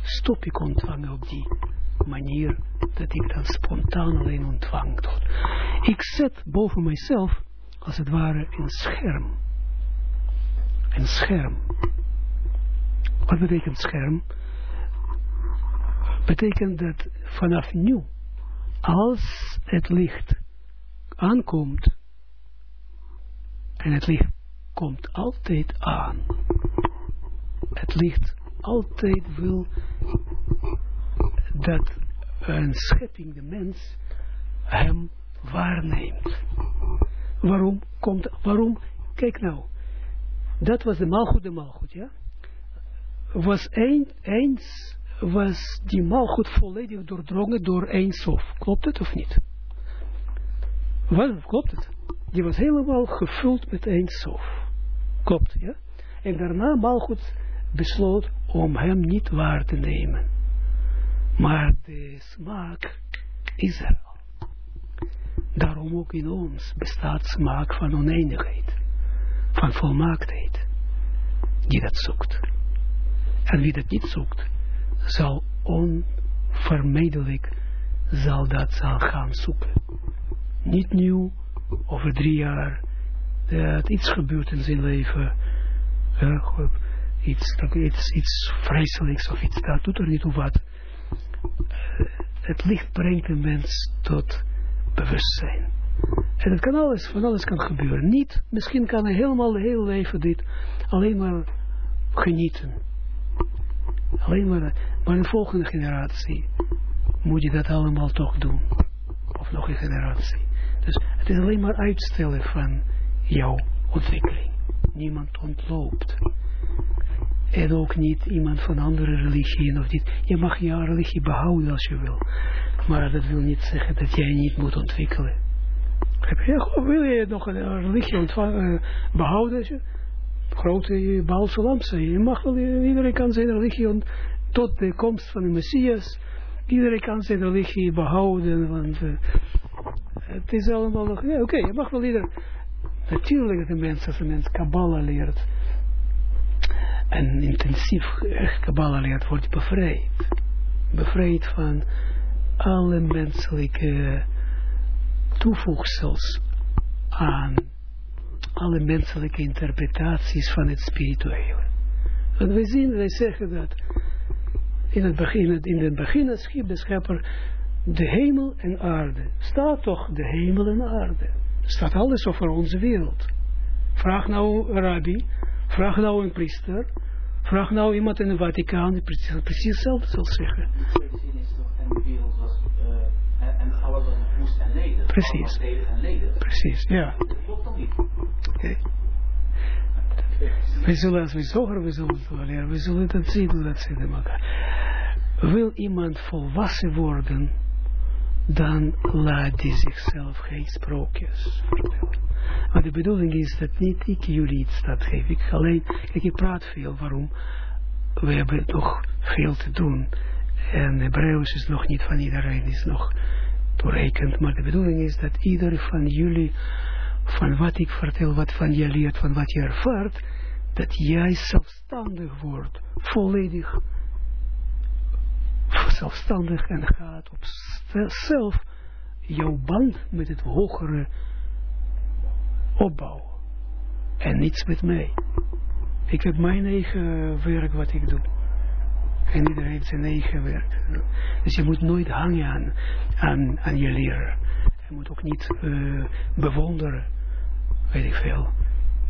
stop ik ontvangen op die manier dat ik dan spontaan alleen ontvangt. Ik zet boven mijzelf, als het ware, een scherm. Een scherm. Wat betekent scherm? Betekent dat vanaf nu, als het licht aankomt, en het licht komt altijd aan, het licht altijd wil dat een schepping, de mens, hem waarneemt. Waarom komt, waarom, kijk nou, dat was de maalgoed, de maalgoed, ja? Was een, eens, was die maalgoed volledig doordrongen door één sof. Klopt het of niet? Wat, klopt het? Die was helemaal gevuld met één sof. Klopt, ja? En daarna maalgoed besloot om hem niet waar te nemen. Maar de smaak is er al. Daarom ook in ons bestaat smaak van oneindigheid, van volmaaktheid, die dat zoekt. En wie dat niet zoekt, zal onvermijdelijk zal dat zal gaan zoeken. Niet nieuw, over drie jaar, dat iets gebeurt in zijn leven, iets, iets, iets vreselijks of iets, dat doet er niet toe wat. Uh, het licht brengt een mens tot bewustzijn. En het kan alles, van alles kan gebeuren. Niet, misschien kan hij helemaal het hele leven dit alleen maar genieten. Alleen maar, maar een volgende generatie moet je dat allemaal toch doen. Of nog een generatie. Dus het is alleen maar uitstellen van jouw ontwikkeling. Niemand ontloopt. En ook niet iemand van andere religieën of dit. Je mag jouw religie behouden als je wil. Maar dat wil niet zeggen dat jij niet moet ontwikkelen. Wil je nog een religie ontvangen, behouden? Grote Baal Je mag wel, iedereen kan zijn religie tot de komst van de Messias. Iedereen kan zijn religie behouden. Want uh, het is allemaal nog... Ja, oké, je mag wel ieder... Natuurlijk de mens, als een mens Kabbalah leert, en intensief Kabbalah wordt bevrijd. Bevrijd van alle menselijke toevoegsels aan alle menselijke interpretaties van het spirituele. Want wij zien, wij zeggen dat in het begin, in het begin schiep de schepper de hemel en aarde. Staat toch de hemel en aarde. Staat alles over onze wereld. Vraag nou rabbi, vraag nou een priester, vraag nou iemand in de Vaticaan die precies, precies hetzelfde zal zeggen. Precies. Precies, ja. Dat klopt dan niet. Oké. We zullen, als we zoger, we zullen het leren, we zullen dat zien dat elkaar. Wil iemand volwassen worden, dan laat hij zichzelf geen sprookjes. Maar de bedoeling is dat niet ik jullie iets dat geef. Ik alleen, ik praat veel. Waarom? We hebben nog veel te doen. En Hebreeuws is nog niet van iedereen, is nog toerekend. Maar de bedoeling is dat ieder van jullie, van wat ik vertel, wat van je leert, van wat je ervaart, dat jij zelfstandig wordt, volledig zelfstandig en gaat op zelf jouw band met het hogere opbouwen. En niets met mij. Ik heb mijn eigen werk wat ik doe. En iedereen heeft zijn eigen werk. Dus je moet nooit hangen aan, aan, aan je leraar. Je moet ook niet uh, bewonderen. Weet ik veel.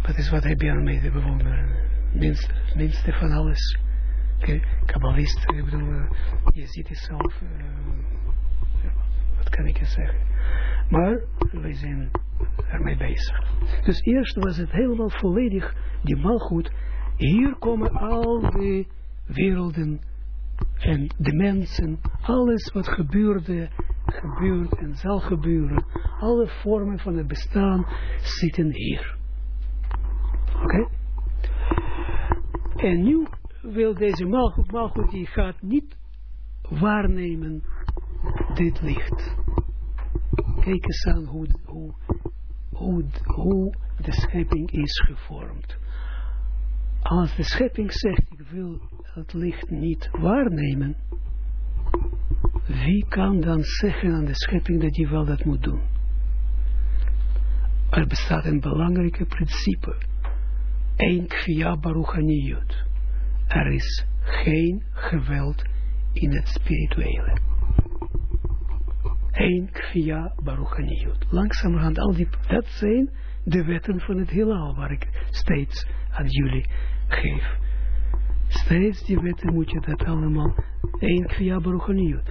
Wat is wat heb je aan mij te bewonderen? Minste, minste van alles. Okay. Kabbalist, ik bedoel, uh, je ziet het zelf. Wat kan ik zeggen? Maar wij zijn ermee bezig. Dus eerst was het helemaal volledig, die malgoed. Hier komen al die werelden en de mensen, alles wat gebeurde, gebeurt en zal gebeuren, alle vormen van het bestaan zitten hier. Oké? En nu wil deze malgoed, malgoed die gaat niet waarnemen dit licht. Kijk eens aan hoe, hoe, hoe, hoe de schepping is gevormd. Als de schepping zegt, ik wil het licht niet waarnemen, wie kan dan zeggen aan de schepping dat je wel dat moet doen? Er bestaat een belangrijke principe. Eén kvia baruchaniyut. Er is geen geweld in het spirituele. Eén kvia baruchaniyut. Langzamerhand, al die, dat zijn de wetten van het heelal, waar ik steeds aan jullie geef. Steeds die wetten moet je dat allemaal, één kvia baruchaniyut.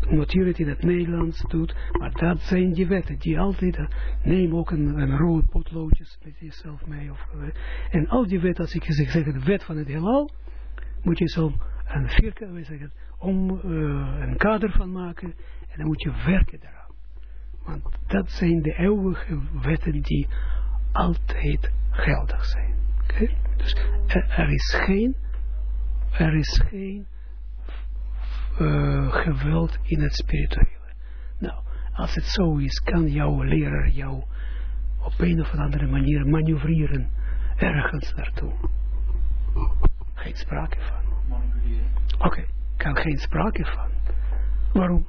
Het in het Nederlands doet, maar dat zijn die wetten, die altijd, neem ook een, rood potloodjes met jezelf mee. Of, en al die wetten, als ik zeg, de wet van het heelal, moet je zo een vierkant, zeggen, om uh, een kader van maken, en dan moet je werken daaraan. Want dat zijn de eeuwige wetten die altijd geldig zijn. Dus er, is geen, er is geen uh, geweld in het spirituele. Nou, als het zo is, kan jouw leraar jou op een of andere manier manoeuvreren ergens naartoe. Geen sprake van. Oké, okay. kan geen sprake van. Waarom?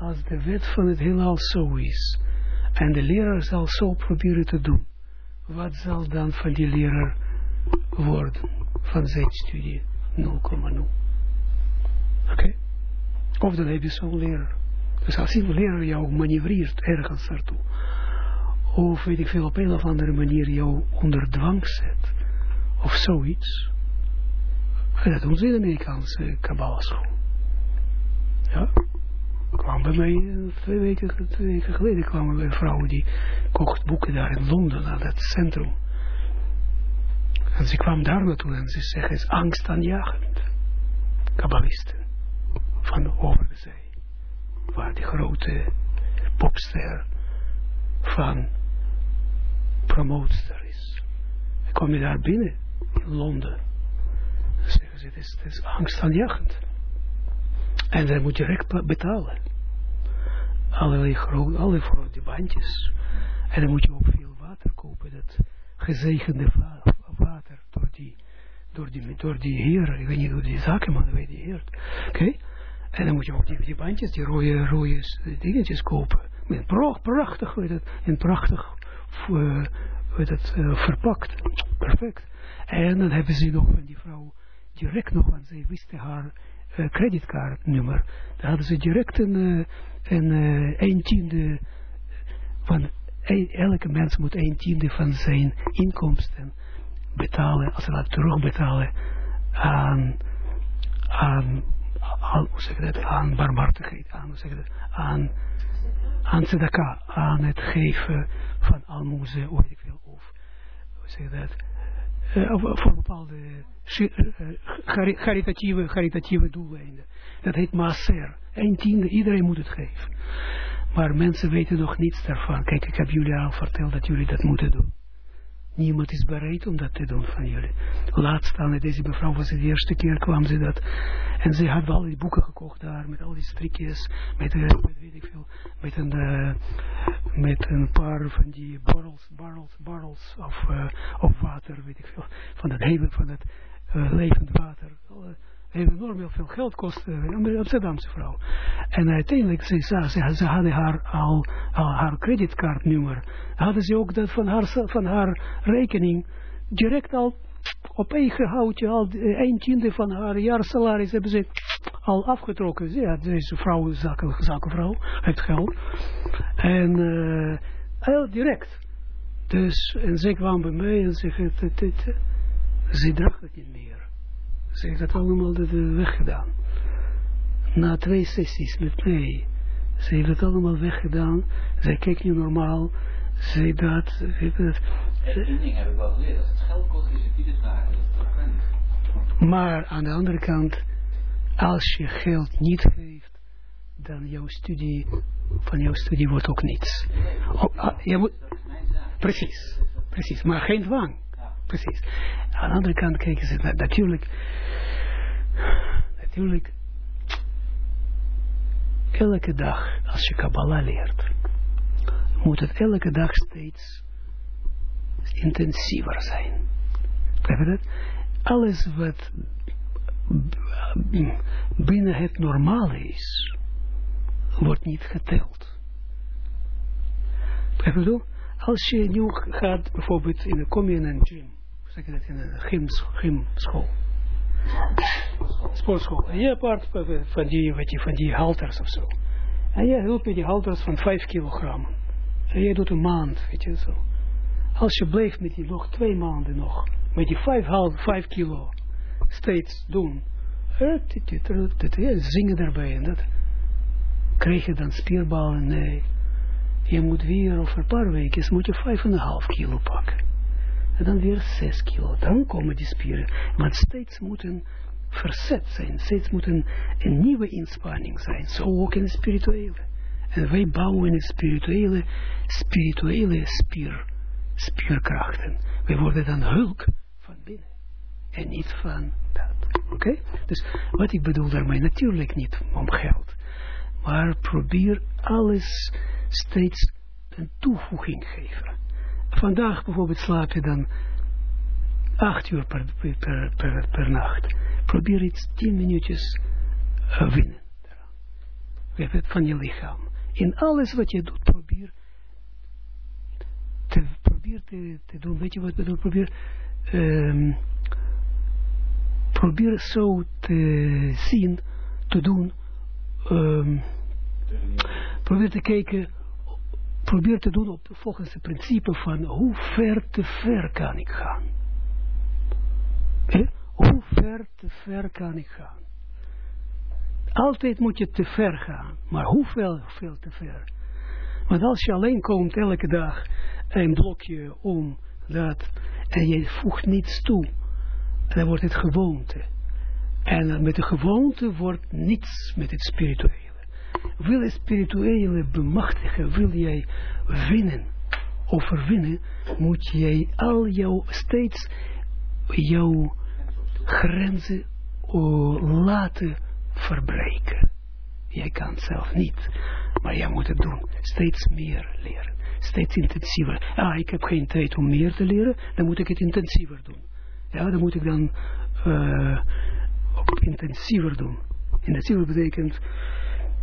als de wet van het heelal zo is, en de leraar zal zo proberen te doen, wat zal dan van die leraar worden, van zijn studie 0,0? Oké? Of dan heb je zo'n leraar. Dus als die leraar jou manoeuvreert ergens naartoe, of weet ik veel, op een of andere manier jou onder dwang zet, of zoiets, en dat doen ze in de Amerikaanse kabbalaschool. Ja. kwam bij mij eh, twee weken, twee weken geleden bij een vrouw die kocht boeken daar in Londen, aan dat centrum. En ze kwam daar naartoe en ze zegt, het is angstaanjagend. Kabbalisten. Van over de. Waar die grote popster van promootster is. En kom je daar binnen, in Londen. Dan zeggen ze, het is, angstaanjagend. En dan moet je direct betalen. Allerlei grote, allerlei grote bandjes. En dan moet je ook veel water kopen. Dat gezegende water door die, door die, door die heer. Ik weet niet hoe die zakenman weet die heer. Oké? En dan moet je ook die, die bandjes, die rode, rode dingetjes kopen. Met pra- prachtig, weet het, en prachtig uh, weet het, uh, verpakt. Perfect. En dan hebben ze nog van die vrouw direct nog, want zij wisten haar uh, creditcardnummer. Daar hadden ze direct een, een, een tiende van elke mens moet een tiende van zijn inkomsten betalen, als ze dat terugbetalen aan, aan, aan hoe zeg aan barmhartigheid, aan, hoe zeg aan, aan tzedaka, het geven van almoezen, hoe ik veel, of, hoe zeg dat, uh, voor bepaalde uh, caritatieve, caritatieve doeleinden. Dat heet maaser. Een tiende, iedereen moet het geven. Maar mensen weten nog niets daarvan. Kijk, ik heb jullie al verteld dat jullie dat moeten doen. Niemand is bereid om dat te doen van jullie. Laatst aan deze mevrouw was de eerste keer kwam ze dat. En ze had al die boeken gekocht daar, met al die strikjes, met, met weet ik veel, met een, uh, met een paar van die barrels, barrels, barrels of, uh, of water, weet ik veel, van dat van dat levend water. Heeft enorm veel geld kost, een Amsterdamse vrouw. En uiteindelijk, ze, ze, ze hadden haar al, haar creditcardnummer, hadden ze ook dat van haar, van haar rekening direct al op eigen houtje, al een tiende van haar jaarsalaris hebben ze al afgetrokken. Ja, deze vrouw een zakenvrouw, heeft geld. En uh, heel direct. Dus, en ze kwam bij mij en ze ze draagt het niet meer. Ze heeft het allemaal weggedaan. Na twee sessies met mij. Ze heeft het allemaal weggedaan. Zij kijkt niet normaal. Ze dat. dat Eén ding heb ik wel geleerd. Als het geld kost, is het niet het. Dat kan niet. Maar aan de andere kant, als je geld niet geeft, dan jouw studie, van jouw studie wordt ook niets. Oh, ah, je moet, precies, precies, maar geen dwang. Precies. Aan de andere kant kijken ze, natuurlijk, natuurlijk, elke dag als je Kabbalah leert, moet het elke dag steeds intensiever zijn. Begrijp je dat? Alles wat binnen het normale is, wordt niet geteld. Begrijp je? Als je nu gaat, bijvoorbeeld, in, kom je in gym, zeg dat, in een gymschool, sportschool, en je apart van die, weet je, van die halters of zo. En je helpt met die halters van 5 kilogram. En je doet een maand, weet je, zo. Als je blijft met die nog twee maanden nog, met die 5 kilo steeds doen, zingen daarbij en dat, krijg je dan spierballen? Nee. Je moet weer over een paar weken, moet je 5,5 kilo pakken. Dan weer 6 kilo. Dan komen die spieren. Maar steeds moeten verzet zijn. Steeds moeten een nieuwe inspanning zijn. Zo ook in het spirituele. En wij bouwen het spirituele, spirituele spier, spierkrachten. Wij worden dan hulk van binnen. En niet van dat. Oké? Dus wat ik bedoel daarmee, natuurlijk niet om geld. Maar probeer alles steeds een toevoeging geven. Vandaag bijvoorbeeld slaap je dan acht uur per, per, per, nacht. Probeer iets tien minuutjes uh, winnen. Van je lichaam. In alles wat je doet, probeer te, probeer te, doen, weet je wat ik bedoel, probeer ehm, probeer zo te zien, te doen, ehm, probeer te kijken, probeer te doen op, volgens het principe van hoe ver te ver kan ik gaan. Hoe ver te ver kan ik gaan. Altijd moet je te ver gaan, maar hoeveel veel te ver. Want als je alleen komt elke dag een blokje om dat en je voegt niets toe, dan wordt het gewoonte. En met de gewoonte wordt niets met het spirituele. Wil spirituele bemachtigen, wil jij winnen, overwinnen, moet jij al jouw, steeds jouw grenzen uh, laten verbreken. Jij kan het zelf niet, maar jij moet het doen. Steeds meer leren. Steeds intensiever. Ah, ik heb geen tijd om meer te leren, dan moet ik het intensiever doen. Ja, dan moet ik dan uh, intensiever doen. Intensiever betekent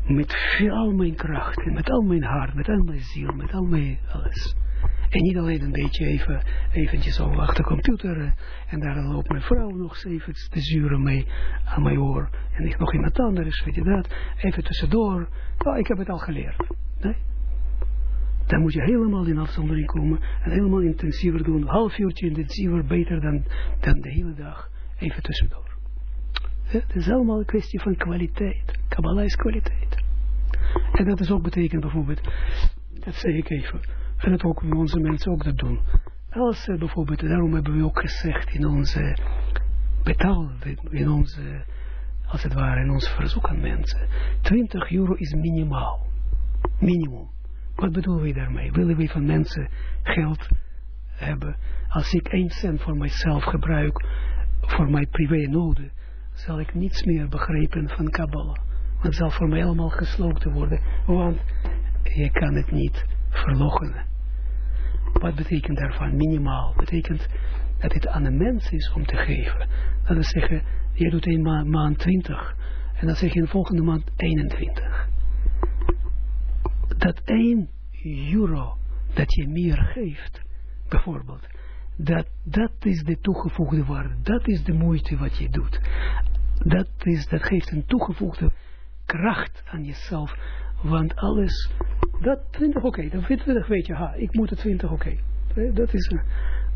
met al mijn kracht, en met al mijn hart, met al mijn ziel, met al mijn alles. En niet alleen een beetje even, eventjes achter de computer eh, en daar loopt mijn vrouw nog even te zuren mee aan mijn oor. En ik nog iemand anders, weet je dat. Even tussendoor. Oh, ik heb het al geleerd. Nee? Dan moet je helemaal in afzondering komen en helemaal intensiever doen. Een half uurtje intensiever, beter dan, dan de hele dag. Even tussendoor. Het is allemaal een kwestie van kwaliteit. Kabbalah is kwaliteit. En dat is ook betekent bijvoorbeeld, dat zeg ik even, en dat ook onze mensen ook dat doen. Als uh, bijvoorbeeld, daarom hebben we ook gezegd in onze betaal, in onze, als het ware, in ons verzoek aan mensen, 20 euro is minimaal. Minimum. Wat bedoelen we daarmee? Willen we van mensen geld hebben? Als ik 1 cent voor mijzelf gebruik, voor mijn privé noden, zal ik niets meer begrijpen van Kabbalah. Want het zal voor mij allemaal gesloten worden. Want je kan het niet verlogenen. Wat betekent daarvan? Minimaal. Betekent dat het aan een mens is om te geven. Dat is zeggen, je doet een ma maand 20. En dan zeg je in de volgende maand 21. Dat 1 euro dat je meer geeft, bijvoorbeeld, dat, dat is de toegevoegde waarde. Dat is de moeite wat je doet. Dat, is, dat geeft een toegevoegde kracht aan jezelf. Want alles, dat 20 oké, okay, dan 20 weet je, ha, ik moet het 20 oké. Dat is,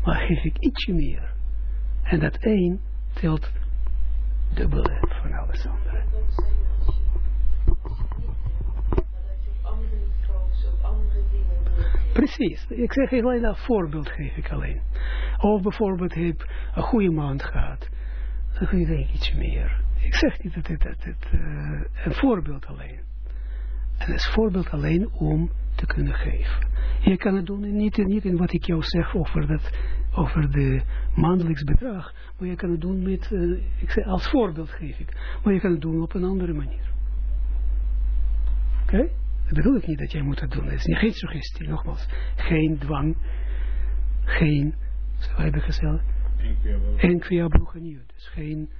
maar geef ik ietsje meer. En dat één telt dubbele van alles andere. Precies, ik zeg alleen een voorbeeld geef ik alleen. Of bijvoorbeeld heb een goede maand gehad. Dan geef ik iets meer. Ik zeg niet dat het uh, een voorbeeld alleen. En het is voorbeeld alleen om te kunnen geven. Je kan het doen niet, niet in wat ik jou zeg over, dat, over de maandelijks bedrag. Maar je kan het doen met, uh, ik zeg, als voorbeeld geef ik. Maar je kan het doen op een andere manier. Oké? Dat bedoel ik niet dat jij moet het doen. Het is niet, geen suggestie, nogmaals. Geen dwang. Geen, zo hebben gezegd. Enkvia nieuw. Dus geen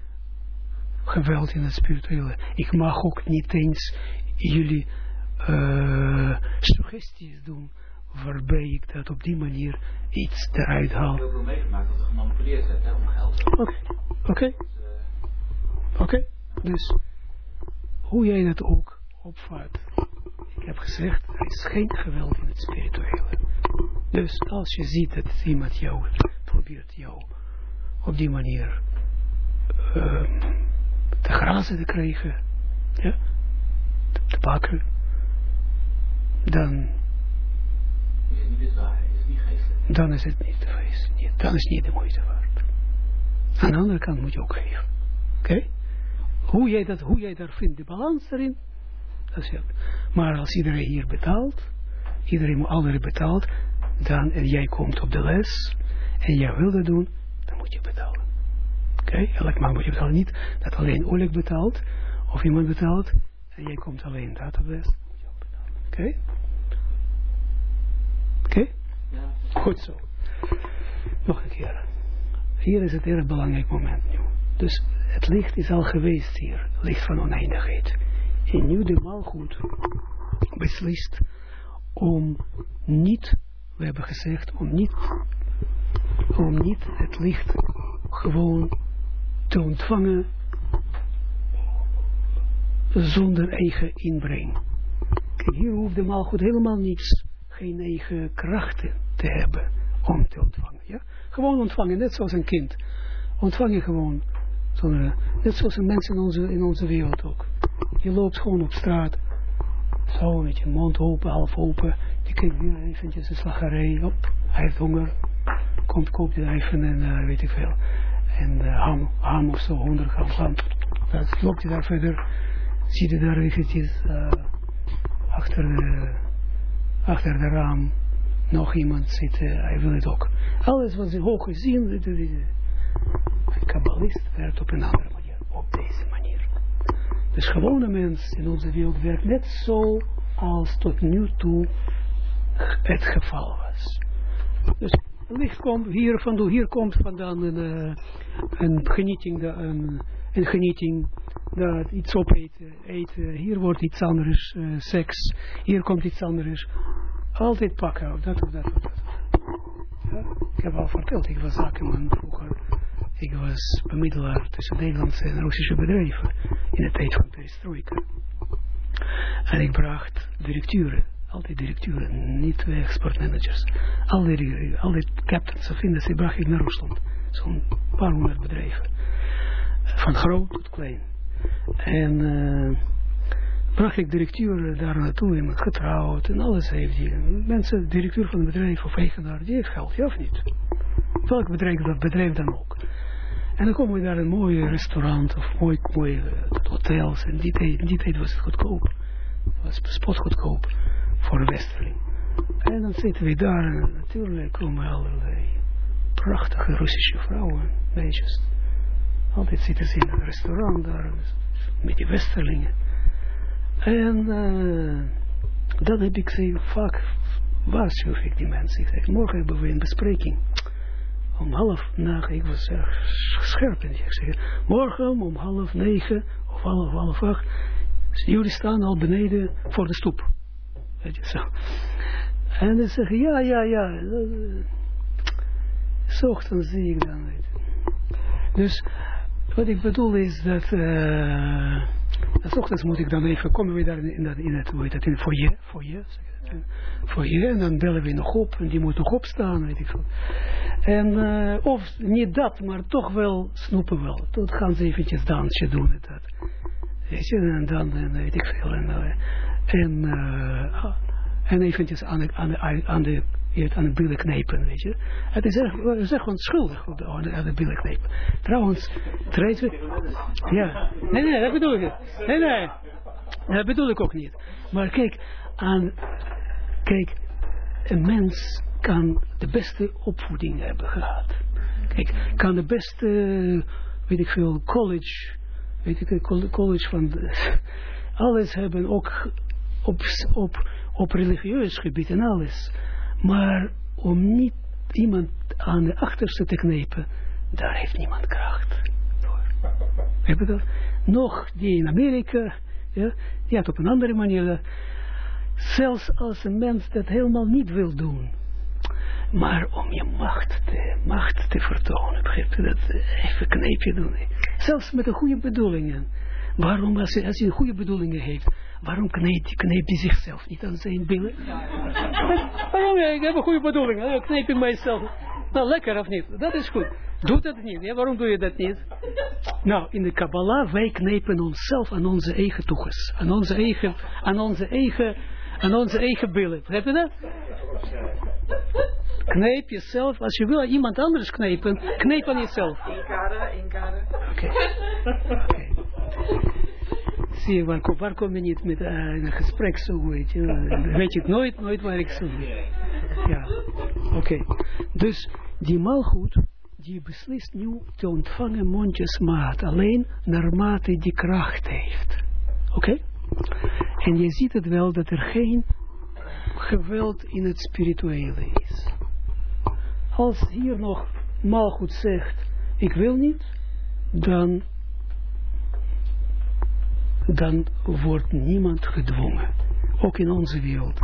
geweld in het spirituele. Ik mag ook niet eens jullie uh, suggesties doen waarbij ik dat op die manier iets eruit haal. Ik heb heel veel meegemaakt dat er gemanipuleerd werd hè, om geld. Oké, oké. Okay. Oké, okay. dus hoe jij dat ook opvat. Ik heb gezegd, er is geen geweld in het spirituele. Dus als je ziet dat iemand jou probeert jou op die manier uh, te grazen te krijgen, ja, te pakken, dan. Dan is het niet de feest, dan is het niet de moeite waard. Aan de andere kant moet je ook geven. Oké? Hoe, jij dat, hoe jij daar vindt, de balans erin, dat is het. Maar als iedereen hier betaalt, iedereen andere betaalt, dan, en jij komt op de les, en jij wil dat doen, dan moet je betalen. Oké? Okay? Elk maand moet je betalen. Niet dat alleen Oleg betaalt, of iemand betaalt, en jij komt alleen dat op de les. Oké? Okay? Oké? Okay? Ja. Goed zo. Nog een keer. Hier is het erg belangrijk moment nu. Dus het licht is al geweest hier. Licht van oneindigheid. En nu de maalgoed beslist om niet, we hebben gezegd, om niet, om niet het licht gewoon te ontvangen zonder eigen inbreng. Kijk, hier hoeft de maalgoed helemaal niets, geen eigen krachten te hebben om te ontvangen. Ja? Gewoon ontvangen, net zoals een kind. Ontvang je gewoon, zonder, net zoals een mens in onze, in onze wereld ook. Je loopt gewoon op straat, zo met je mond open, half open. Je kijkt weer eventjes een slagerij op, hij heeft honger. Komt, koopt je even en uh, weet ik veel. En uh, ham, ham of zo, 100 gram ham. Dan loopt hij daar verder, ziet hij daar eventjes uh, achter, de, achter de raam nog iemand zitten, hij wil het ook. Alles wat ze hoog gezien, een kabbalist werkt op een andere manier, op deze manier. Dus gewone mens in onze wereld werkt net zo als tot nu toe het geval was. Dus licht komt hier vandaan, hier komt vandaan een, uh, een genieting, een, een genieting, dat iets opeten, eten, hier wordt iets anders, uh, seks, hier komt iets anders. Altijd pakken, dat dat dat. Ik heb al verteld, ik was zakenman vroeger. Ik was bemiddelaar tussen Nederlandse en Russische bedrijven in de tijd van perestroika. En ik bracht directeuren, altijd directeuren, niet exportmanagers. Al die, al die captains of industrie bracht ik naar Rusland. Zo'n paar honderd bedrijven. Van groot tot klein. En uh, bracht ik directeur daar naartoe, iemand getrouwd en alles heeft die. Mensen, directeur van een bedrijf of eigenaar, die heeft geld, ja of niet? Welk bedrijf, dat bedrijf dan ook. En dan komen we daar een mooi restaurant of mooi, mooi hotels. En die tijd, die tijd was het goedkoop. Was spotgoedkoop voor een westerling. En dan zitten we daar en natuurlijk komen allerlei prachtige Russische vrouwen, meisjes. Altijd zitten ze in een restaurant daar met die westerlingen. En uh, dan heb ik ze vaak waarschuw ik die mensen. Ik zeg, morgen hebben we een bespreking. Om half negen, ik was erg scherp. En ik zeg, morgen om half negen of half, half acht. Jullie staan al beneden voor de stoep. Weet je zo. En dan zeggen, ja, ja, ja. Zochtend zie ik dan. Dus wat ik bedoel is dat... Uh, S ochtends moet ik dan even, komen we daar in, dat, in het, hoe heet dat, in het foyer, foyer, foyer, en dan bellen we nog op, en die moet nog opstaan, weet ik veel. En, uh, of niet dat, maar toch wel snoepen wel. Toen gaan ze eventjes dansje doen, dat. Weet je, en dan, en weet ik veel, en, uh, en, uh, en eventjes aan aan de, aan de je het aan de billen knijpen, weet je. Het is echt, het is echt onschuldig op de, aan de billen knijpen. Trouwens, treedt Ja, nee, nee, dat bedoel ik niet. Nee, nee, dat bedoel ik ook niet. Maar kijk, aan, kijk, een mens kan de beste opvoeding hebben gehad. Kijk, kan de beste, weet ik veel, college, weet ik, college van, alles hebben, ook op, op, op religieus gebied en alles. Maar om niet iemand aan de achterste te knijpen, daar heeft niemand kracht voor. Heb je dat? Nog die in Amerika, ja, die had op een andere manier, zelfs als een mens dat helemaal niet wil doen, maar om je macht te, macht te vertonen, begrijp je dat? Even kneepje doen. Zelfs met de goede bedoelingen. Waarom, als hij, als hij goede bedoelingen heeft, waarom kneept, kneept hij zichzelf niet aan zijn billen? waarom? Ja, ik heb een goede bedoeling. Dan kneep ik mijzelf. Nou, lekker of niet? Dat is goed. Doe dat niet. Ja, waarom doe je dat niet? Nou, in de Kabbalah, wij knepen onszelf aan onze eigen toeges. Aan onze eigen, aan onze eigen, aan onze eigen billen. Heb je dat? Kneep jezelf, als je wil iemand anders knepen, kneep aan jezelf. Inkaren, inkaren. Oké. Okay. Zie je, waar, waar kom je niet met een gesprek zo, weet je. weet je het nooit, nooit waar ik zo. Ja, oké. Dus die malgoed, die beslist nu te ontvangen mondjesmaat, alleen naarmate die kracht heeft. Oké? En je ziet het wel dat er geen geweld in het spirituele is. Als hier nog malgoed zegt, ik wil niet, dan dan wordt niemand gedwongen. Ook in onze wereld.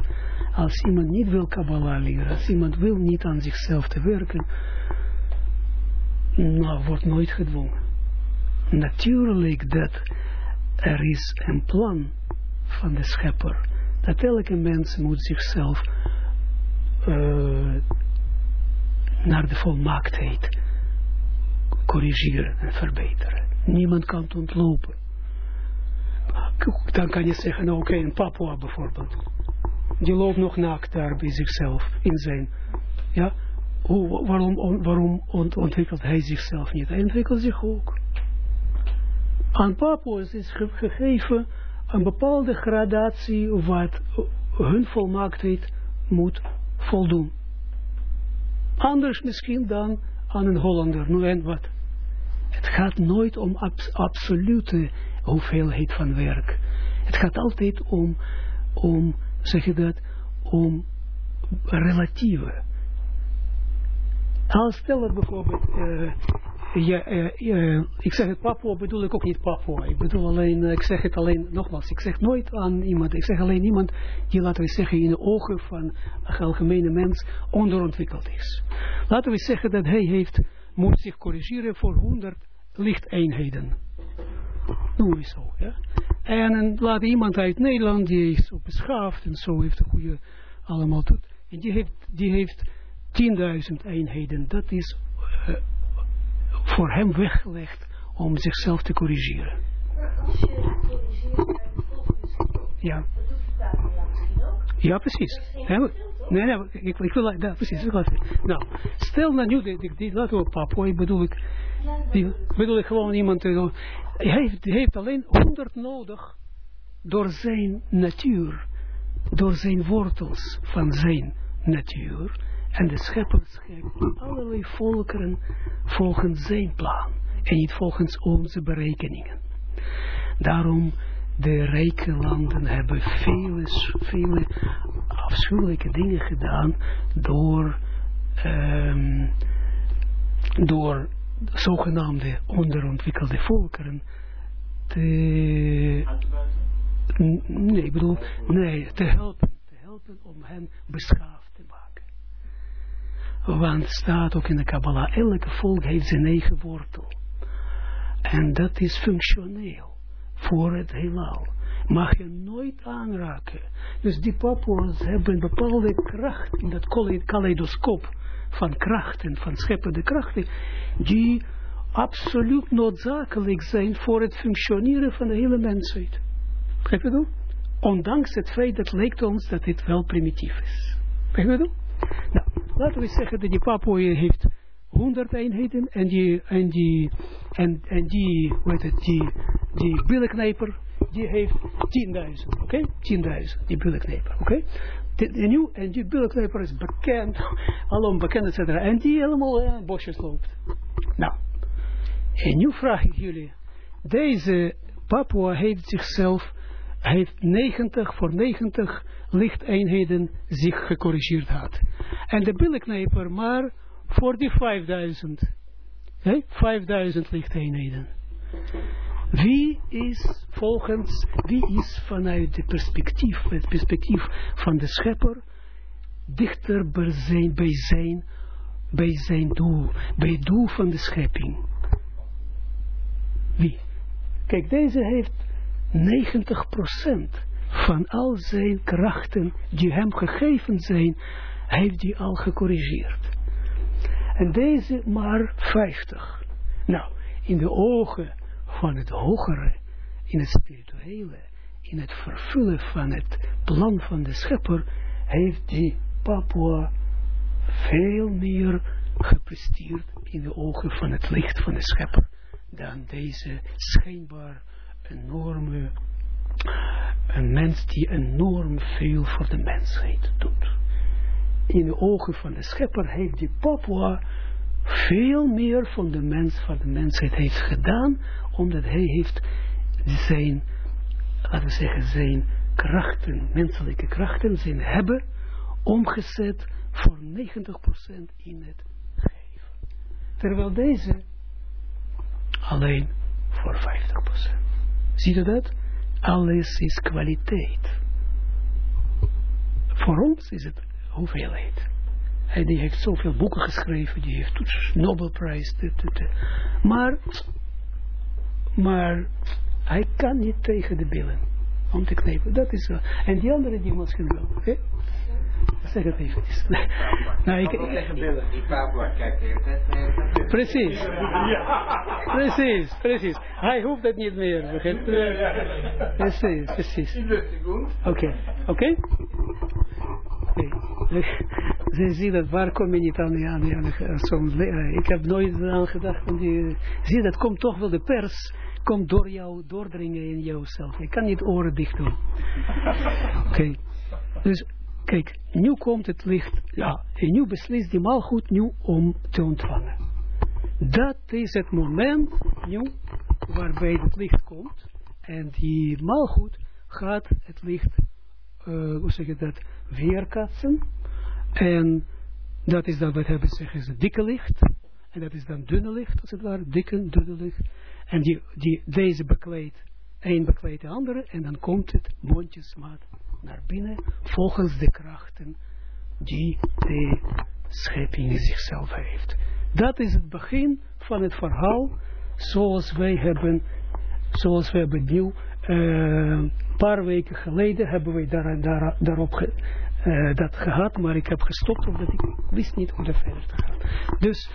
Als iemand niet wil Kabbalah leren, als iemand wil niet aan zichzelf te werken, nou, wordt nooit gedwongen. Natuurlijk dat er is een plan van de schepper, dat elke mens moet zichzelf uh, naar de volmaaktheid corrigeren en verbeteren. Niemand kan het ontlopen. Dan kan je zeggen, nou oké, een Papua bijvoorbeeld. Die loopt nog naakt daar bij zichzelf, in zijn, ja. Hoe, waarom waarom ontwikkelt hij zichzelf niet? Hij ontwikkelt zich ook. Aan Papua's is gegeven een bepaalde gradatie wat hun volmaaktheid moet voldoen. Anders misschien dan aan een Hollander, nu en wat. Het gaat nooit om abs absolute hoeveelheid van werk. Het gaat altijd om, om zeg je dat, om relatieve. Als stel bijvoorbeeld, uh, ja, uh, ik zeg het Papua, bedoel ik ook niet Papua. Ik bedoel alleen, ik zeg het alleen, nogmaals, ik zeg nooit aan iemand, ik zeg alleen iemand die, laten we zeggen, in de ogen van een algemene mens onderontwikkeld is. Laten we zeggen dat hij heeft, moet zich corrigeren voor 100 lichteenheden. We zo, ja. En, laat iemand uit Nederland, die is zo beschaafd en zo heeft een goede, allemaal doet. En die heeft, die heeft 10.000 eenheden. Dat is uh, voor hem weggelegd om zichzelf te corrigeren. Als je Ja. dat. Ja, precies. Dat? Nee, nee, ik, ik wil, ja, precies. ik Nou, stel nou nu, die, die, laten we Papua, bedoel ik, dat die, bedoel gewoon iemand, eh, hij heeft, heeft alleen 100 nodig door zijn natuur, door zijn wortels van zijn natuur. En de schepper schept allerlei volkeren volgens zijn plan en niet volgens onze berekeningen. Daarom de rijke landen hebben vele, vele afschuwelijke dingen gedaan door, ehm, door zogenaamde onderontwikkelde volkeren te, Nee, ik bedoel, nee, te helpen. Te helpen om hen beschaafd te maken. Want staat ook in de Kabbalah, elke volk heeft zijn eigen wortel. En dat is functioneel voor het heelal. Mag je nooit aanraken. Dus die Papua's hebben een bepaalde kracht in dat kale- kaleidoscoop van krachten, van scheppende krachten, die absoluut noodzakelijk zijn voor het functioneren van de hele mensheid. Begrijp je dat? Ondanks het feit dat lijkt ons dat dit wel primitief is. Begrijp je dat? Nou, laten we zeggen dat die Papua heeft 100 eenheden en die, en die, en, en die, hoe heet het, die, die billenknijper, die heeft 10.000, oké? 10.000, die billenknijper, oké? En, nu, en die billenknijper is bekend, alom bekend, et en die helemaal in bosjes loopt. Nou, en nu vraag ik jullie, deze Papua heeft zichzelf, heeft 90 voor 90 lichteenheden zich gecorrigeerd had. En de billenknijper maar voor die 5000. Hè? 5000 lichteenheden. Wie is volgens, wie is vanuit het perspectief, het perspectief van de schepper, dichter bij zijn, bij zijn, bij zijn doel, bij het doel van de schepping? Wie? Kijk, deze heeft 90% van al zijn krachten die hem gegeven zijn, heeft hij al gecorrigeerd. En deze maar 50. Nou, in de ogen van het hogere, in het spirituele, in het vervullen van het plan van de schepper, heeft die Papua veel meer gepresteerd in de ogen van het licht van de schepper dan deze schijnbaar enorme, een mens die enorm veel voor de mensheid doet. In de ogen van de schepper heeft die Papua veel meer van de mens, van de mensheid heeft gedaan, omdat hij heeft zijn, laten we zeggen, zijn krachten, menselijke krachten, zijn hebben, omgezet voor 90% in het geven. Terwijl deze alleen voor 50%. Ziet u dat? alles is kwaliteit. Voor ons is het hoeveelheid. Hij die heeft zoveel boeken geschreven, die heeft Nobelprijs, maar, maar hij kan niet tegen de billen om te knepen. Dat is wel. En die andere die misschien wel. Zeg het even. nou, ik, Die Pablo kijkt precies. Precies, precies. Hij hoeft het niet meer. begrijp? Precies, precies. Oké, oké? Oké. Ze zien dat, waar kom je niet aan, le- Ik heb nooit aan gedacht, die, zie dat komt toch wel de pers, komt door jou, doordringen in jouzelf. Je kan niet oren dicht doen. Oké, dus kijk, nu komt het licht, ja, en nu beslist die malgoed nu om te ontvangen. Dat is het moment nu waarbij het licht komt en die malgoed gaat het licht, eh, hoe zeg je dat, weerkaatsen en dat is dan, wat hebben ze het dikke licht. En dat is dan dunne licht, als het ware, dikke, dunne licht. En die, die, deze bekleedt, één bekleedt de andere, en dan komt het mondjesmaat naar binnen, volgens de krachten die de schepping in zichzelf heeft. Dat is het begin van het verhaal, zoals wij hebben, zoals we hebben nieuw, eh, een paar weken geleden hebben we daar, daar, daarop eh, dat gehad, maar ik heb gestopt omdat ik wist niet hoe dat verder te gaan. Dus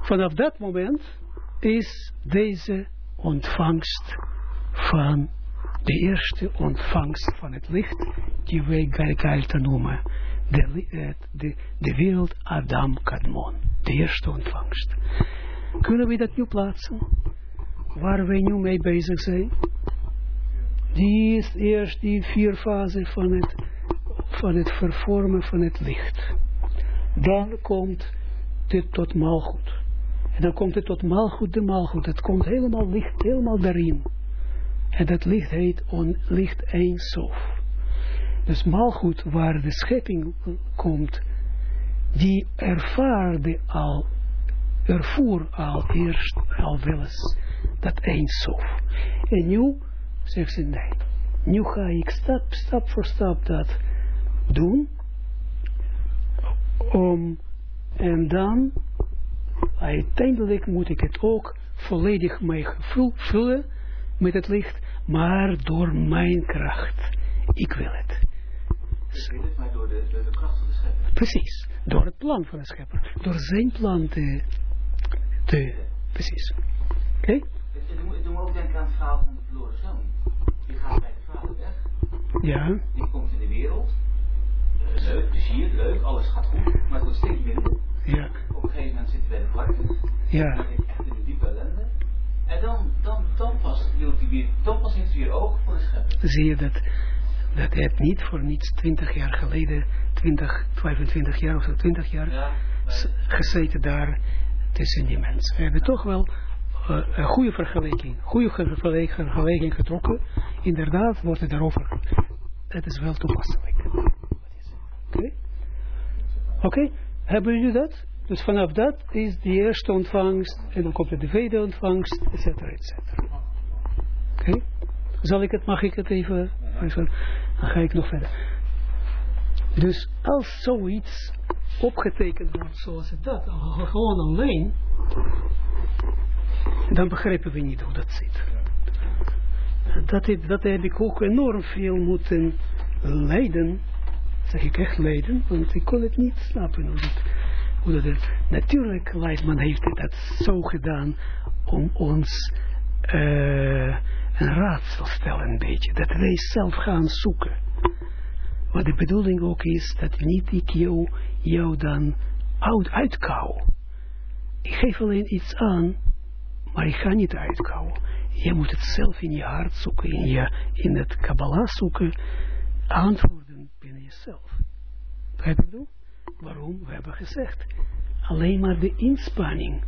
vanaf dat moment is deze ontvangst van de eerste ontvangst van het licht, die wij Galgalta noemen, eh, de, de wereld Adam Kadmon, de eerste ontvangst. Kunnen we dat nu plaatsen? Waar wij nu mee bezig zijn? Die is eerst die vier fasen van het, van het vervormen van het licht. Dan komt dit tot maalgoed. En dan komt het tot maalgoed de maalgoed. Het komt helemaal licht, helemaal daarin. En dat licht heet on, licht Eindsof. Dus maalgoed waar de schepping komt, die ervaarde al, ervoer al eerst al wel eens dat Eindsof. En nu zegt ze nee. Nu ga ik stap, stap voor stap dat doen. Om, en dan uiteindelijk moet ik het ook volledig gevul- vullen met het licht, maar door mijn kracht. Ik wil het. Ik weet het, maar door de, door de kracht van de schepper. Precies. Door het plan van de schepper. Door zijn plan te... te precies. Oké? Doet- het doet me ook denken aan het verhaal van de verloren zoon. Die gaat bij de vader weg. Ja. Die komt in de wereld. Leuk, plezier, leuk, alles gaat goed. Maar het wordt steeds minder. Ja. Op een gegeven moment zit hij bij de varkens. Ja. Dan zit hij echt in de diepe ellende. En dan, dan, dan pas wil hij weer, dan pas heeft hij weer oog voor de schepper. zie je dat, dat hij het niet voor niets 20 jaar geleden, 20, 25 jaar of zo, 20 jaar, Ja, gezeten daar tussen die mensen. We hebben toch wel eh, een goede vergelijking, goede vergelijking, getrokken. Inderdaad wordt het daarover. Het is wel toepasselijk. Oké? Oké? Hebben jullie dat? Dus vanaf dat is de eerste ontvangst, en dan komt de tweede ontvangst, et cetera, et cetera. Oké? Zal ik het, mag ik het even, dan ga ik nog verder. Dus als zoiets opgetekend wordt zoals het dat, gewoon alleen, dan begrijpen we niet hoe dat zit. Dat, heb- dat heb ik ook enorm veel moeten lijden, zeg ik echt lijden, want ik kon het niet snappen hoe dat, dat. Natuurlijk, Leidman heeft dat zo gedaan om ons eh, een raadsel stellen een beetje, dat wij zelf gaan zoeken. Wat de bedoeling ook is, dat niet ik jou, dan uit, uitkouw. Ik geef alleen iets aan, maar ik ga niet uitkouwen. Je moet het zelf in je hart zoeken, in, je, in het Kabbalah zoeken, antwoorden binnen jezelf. Begrijp je bedoel? Waarom? We hebben gezegd, alleen maar de inspanning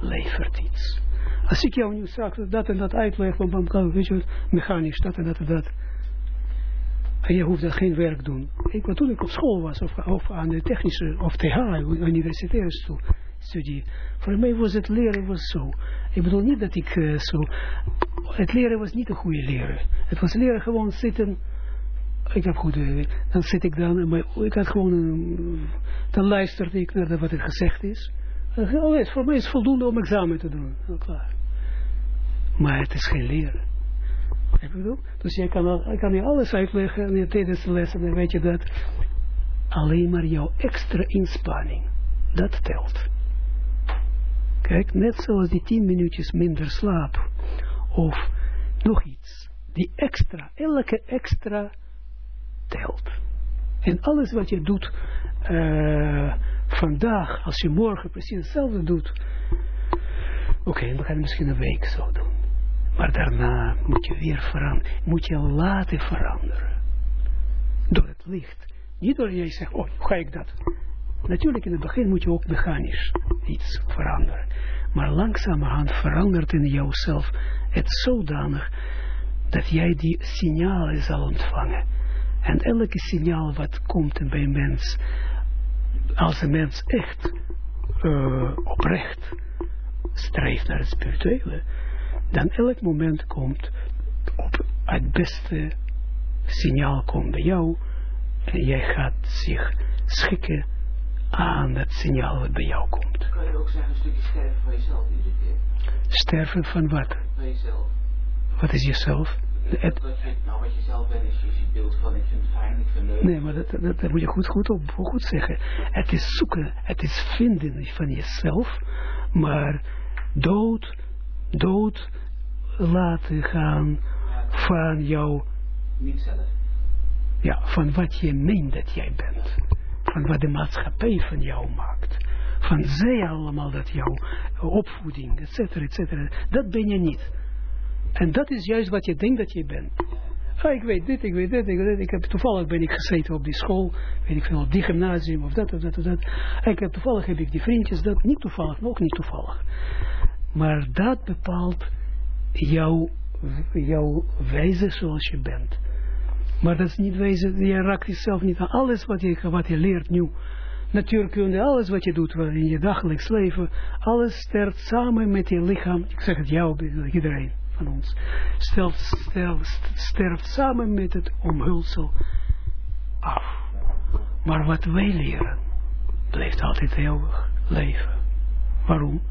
levert iets. Als ik jou nu straks dat en dat uitleg, van bam, bam, weet je mechanisch, dat en dat en dat. Je hoeft geen werk doen. Ik, wat toen ik op school was, of, of aan de technische, of TH, universitaire stu- studie, voor mij was het leren was zo. Ik bedoel niet dat ik eh, zo het leren was niet een goede leren. Het was leren gewoon zitten. Ik heb goed, eh, dan zit ik dan, maar ik had gewoon, dan luisterde ik naar wat er gezegd is. En ik, Oh, voor mij is voldoende om examen te doen. Klaar. Maar het is geen leren. Dus jij kan, al- kan je alles uitleggen en je tijdens de lessen, dan weet je dat alleen maar jouw extra inspanning, dat telt. Kijk, net zoals die tien minuutjes minder slaap, of nog iets, die extra, elke extra telt. En alles wat je doet eh, vandaag, als je morgen precies hetzelfde doet, oké, dan ga je misschien een week zo doen. Maar daarna moet je weer veranderen, moet je laten veranderen. Door het licht. Niet door jij zegt, oh, hoe ga ik dat? Natuurlijk in het begin moet je ook mechanisch iets veranderen. Maar langzamerhand verandert in jouzelf het zodanig dat jij die signalen zal ontvangen. En elke signaal wat komt bij een mens, als een mens echt eh, oprecht streeft naar het spirituele, dan elk moment komt op het beste signaal komt bij jou en jij gaat zich schikken aan het signaal wat bij jou komt. Kan je ook zeggen een stukje sterven van jezelf iedere keer? Sterven van wat? Van jezelf. Wat is jezelf? Het- Dat nou wat je zelf bent is je beeld van ik vind het fijn, ik vind het leuk. Nee, maar dat, dat, dat moet je goed, goed, op, goed zeggen. Het is zoeken, het is vinden van jezelf, maar dood, dood laten gaan van jou, Niet zelf. ja, van wat je meent dat jij bent. Van wat de maatschappij van jou maakt. Van zij allemaal dat jouw opvoeding, et cetera, et cetera. Dat ben je niet. En dat is juist wat je denkt dat je bent. Ah, ik weet dit, ik weet dit, ik weet dit. Ik heb, toevallig ben ik gezeten op die school, weet ik veel, op die gymnasium of dat of dat of dat. Ik heb, toevallig heb ik die vriendjes, dat niet toevallig, maar ook niet toevallig. Maar dat bepaalt jouw, jouw wijze zoals je bent. Maar dat is niet wijze, je raakt jezelf niet aan alles wat je, wat je leert nu. Natuurkunde, alles wat je doet in je dagelijks leven, alles sterft samen met je lichaam. Ik zeg het jou, iedereen ons. Sterft, sterft, sterft samen met het omhulsel af. Maar wat wij leren, blijft altijd eeuwig leven. Waarom?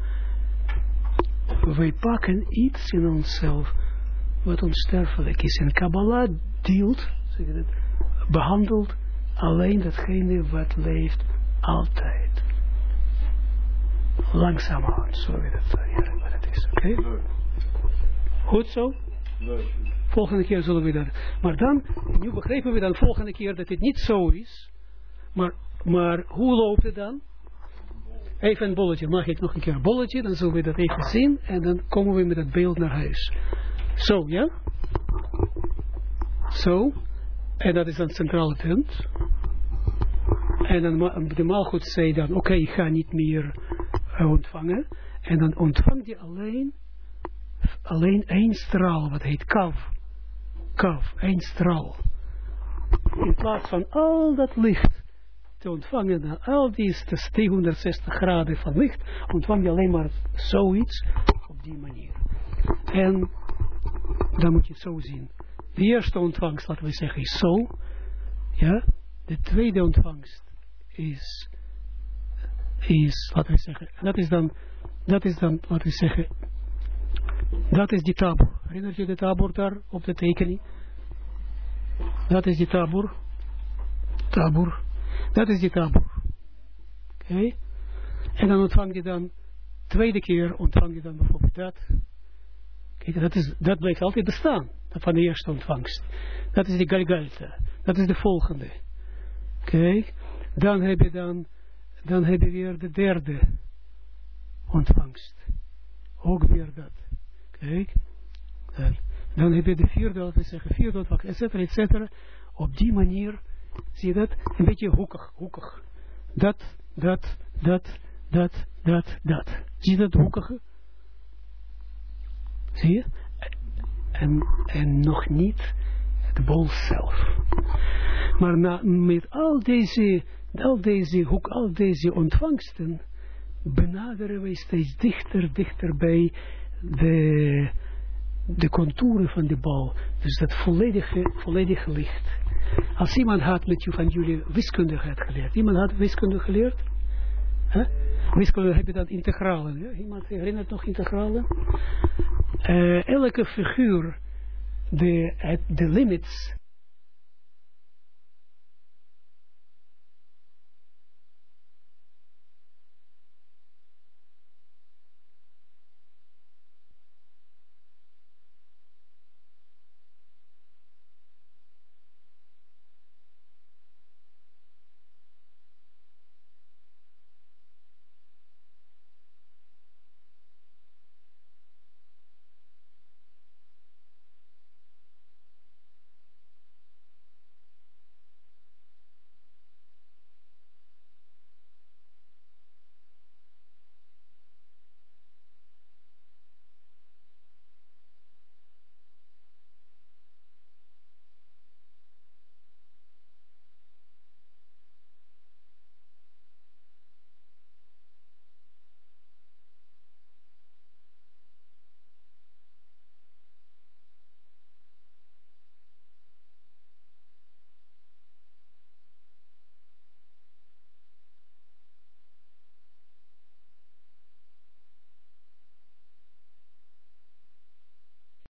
Wij pakken iets in onszelf wat onsterfelijk is. En Kabbalah deelt, behandelt alleen datgene wat leeft altijd. Langzamerhand, zo weet het, ja, wat het is. Oké? Goed zo? Volgende keer zullen we dat. Maar dan, nu begrijpen we dan volgende keer dat het niet zo is. Maar, maar hoe loopt het dan? Even een bolletje. Mag ik nog een keer een bolletje? Dan zullen we dat even zien. En dan komen we met het beeld naar huis. Zo, ja? Zo. En dat is dan het centrale punt. En dan de maalgoed zei dan, oké, ik ga niet meer eh, ontvangen. En dan ontvangt hij alleen, alleen één straal, wat heet kav. Kav, één straal. In plaats van al dat licht te ontvangen, dan al die 360 graden van licht, ontvang je alleen maar zoiets op die manier. En dan moet je het zo zien. De eerste ontvangst, laten we zeggen, is zo. Ja. De tweede ontvangst is, is, laten we zeggen, dat is dan, dat is dan, laten we zeggen, dat is die tabor. Herinner je de tabor daar op de tekening? Dat is die tabor. Tabor. Dat is die tabor. Oké. En dan ontvang je dan, tweede keer ontvang je dan bijvoorbeeld dat. Kijk, dat, is, dat blijft altijd bestaan, van de eerste ontvangst. Dat is de Galgalta. Dat is de volgende. Kijk, dan heb je dan, dan heb je weer de derde ontvangst. Ook weer dat. Kijk, dan, dan heb je de vierde, laten we zeggen, vierde et cetera, et cetera. Op die manier, zie je dat, een beetje hoekig, hoekig. Dat, dat, dat, dat, dat, dat. Zie je dat hoekige? Zie je? En, en nog niet het bol zelf. Maar na, met al deze, al deze hoek, al deze ontvangsten, benaderen wij steeds dichter, dichter bij de, de contouren van de bal. Dus dat volledige, volledige licht. Als iemand had met u van jullie wiskunde geleerd. Iemand had wiskunde geleerd? Wiskunde heb je dat integralen. Iemand herinnert nog integralen? Eh, elke figuur, de, de limits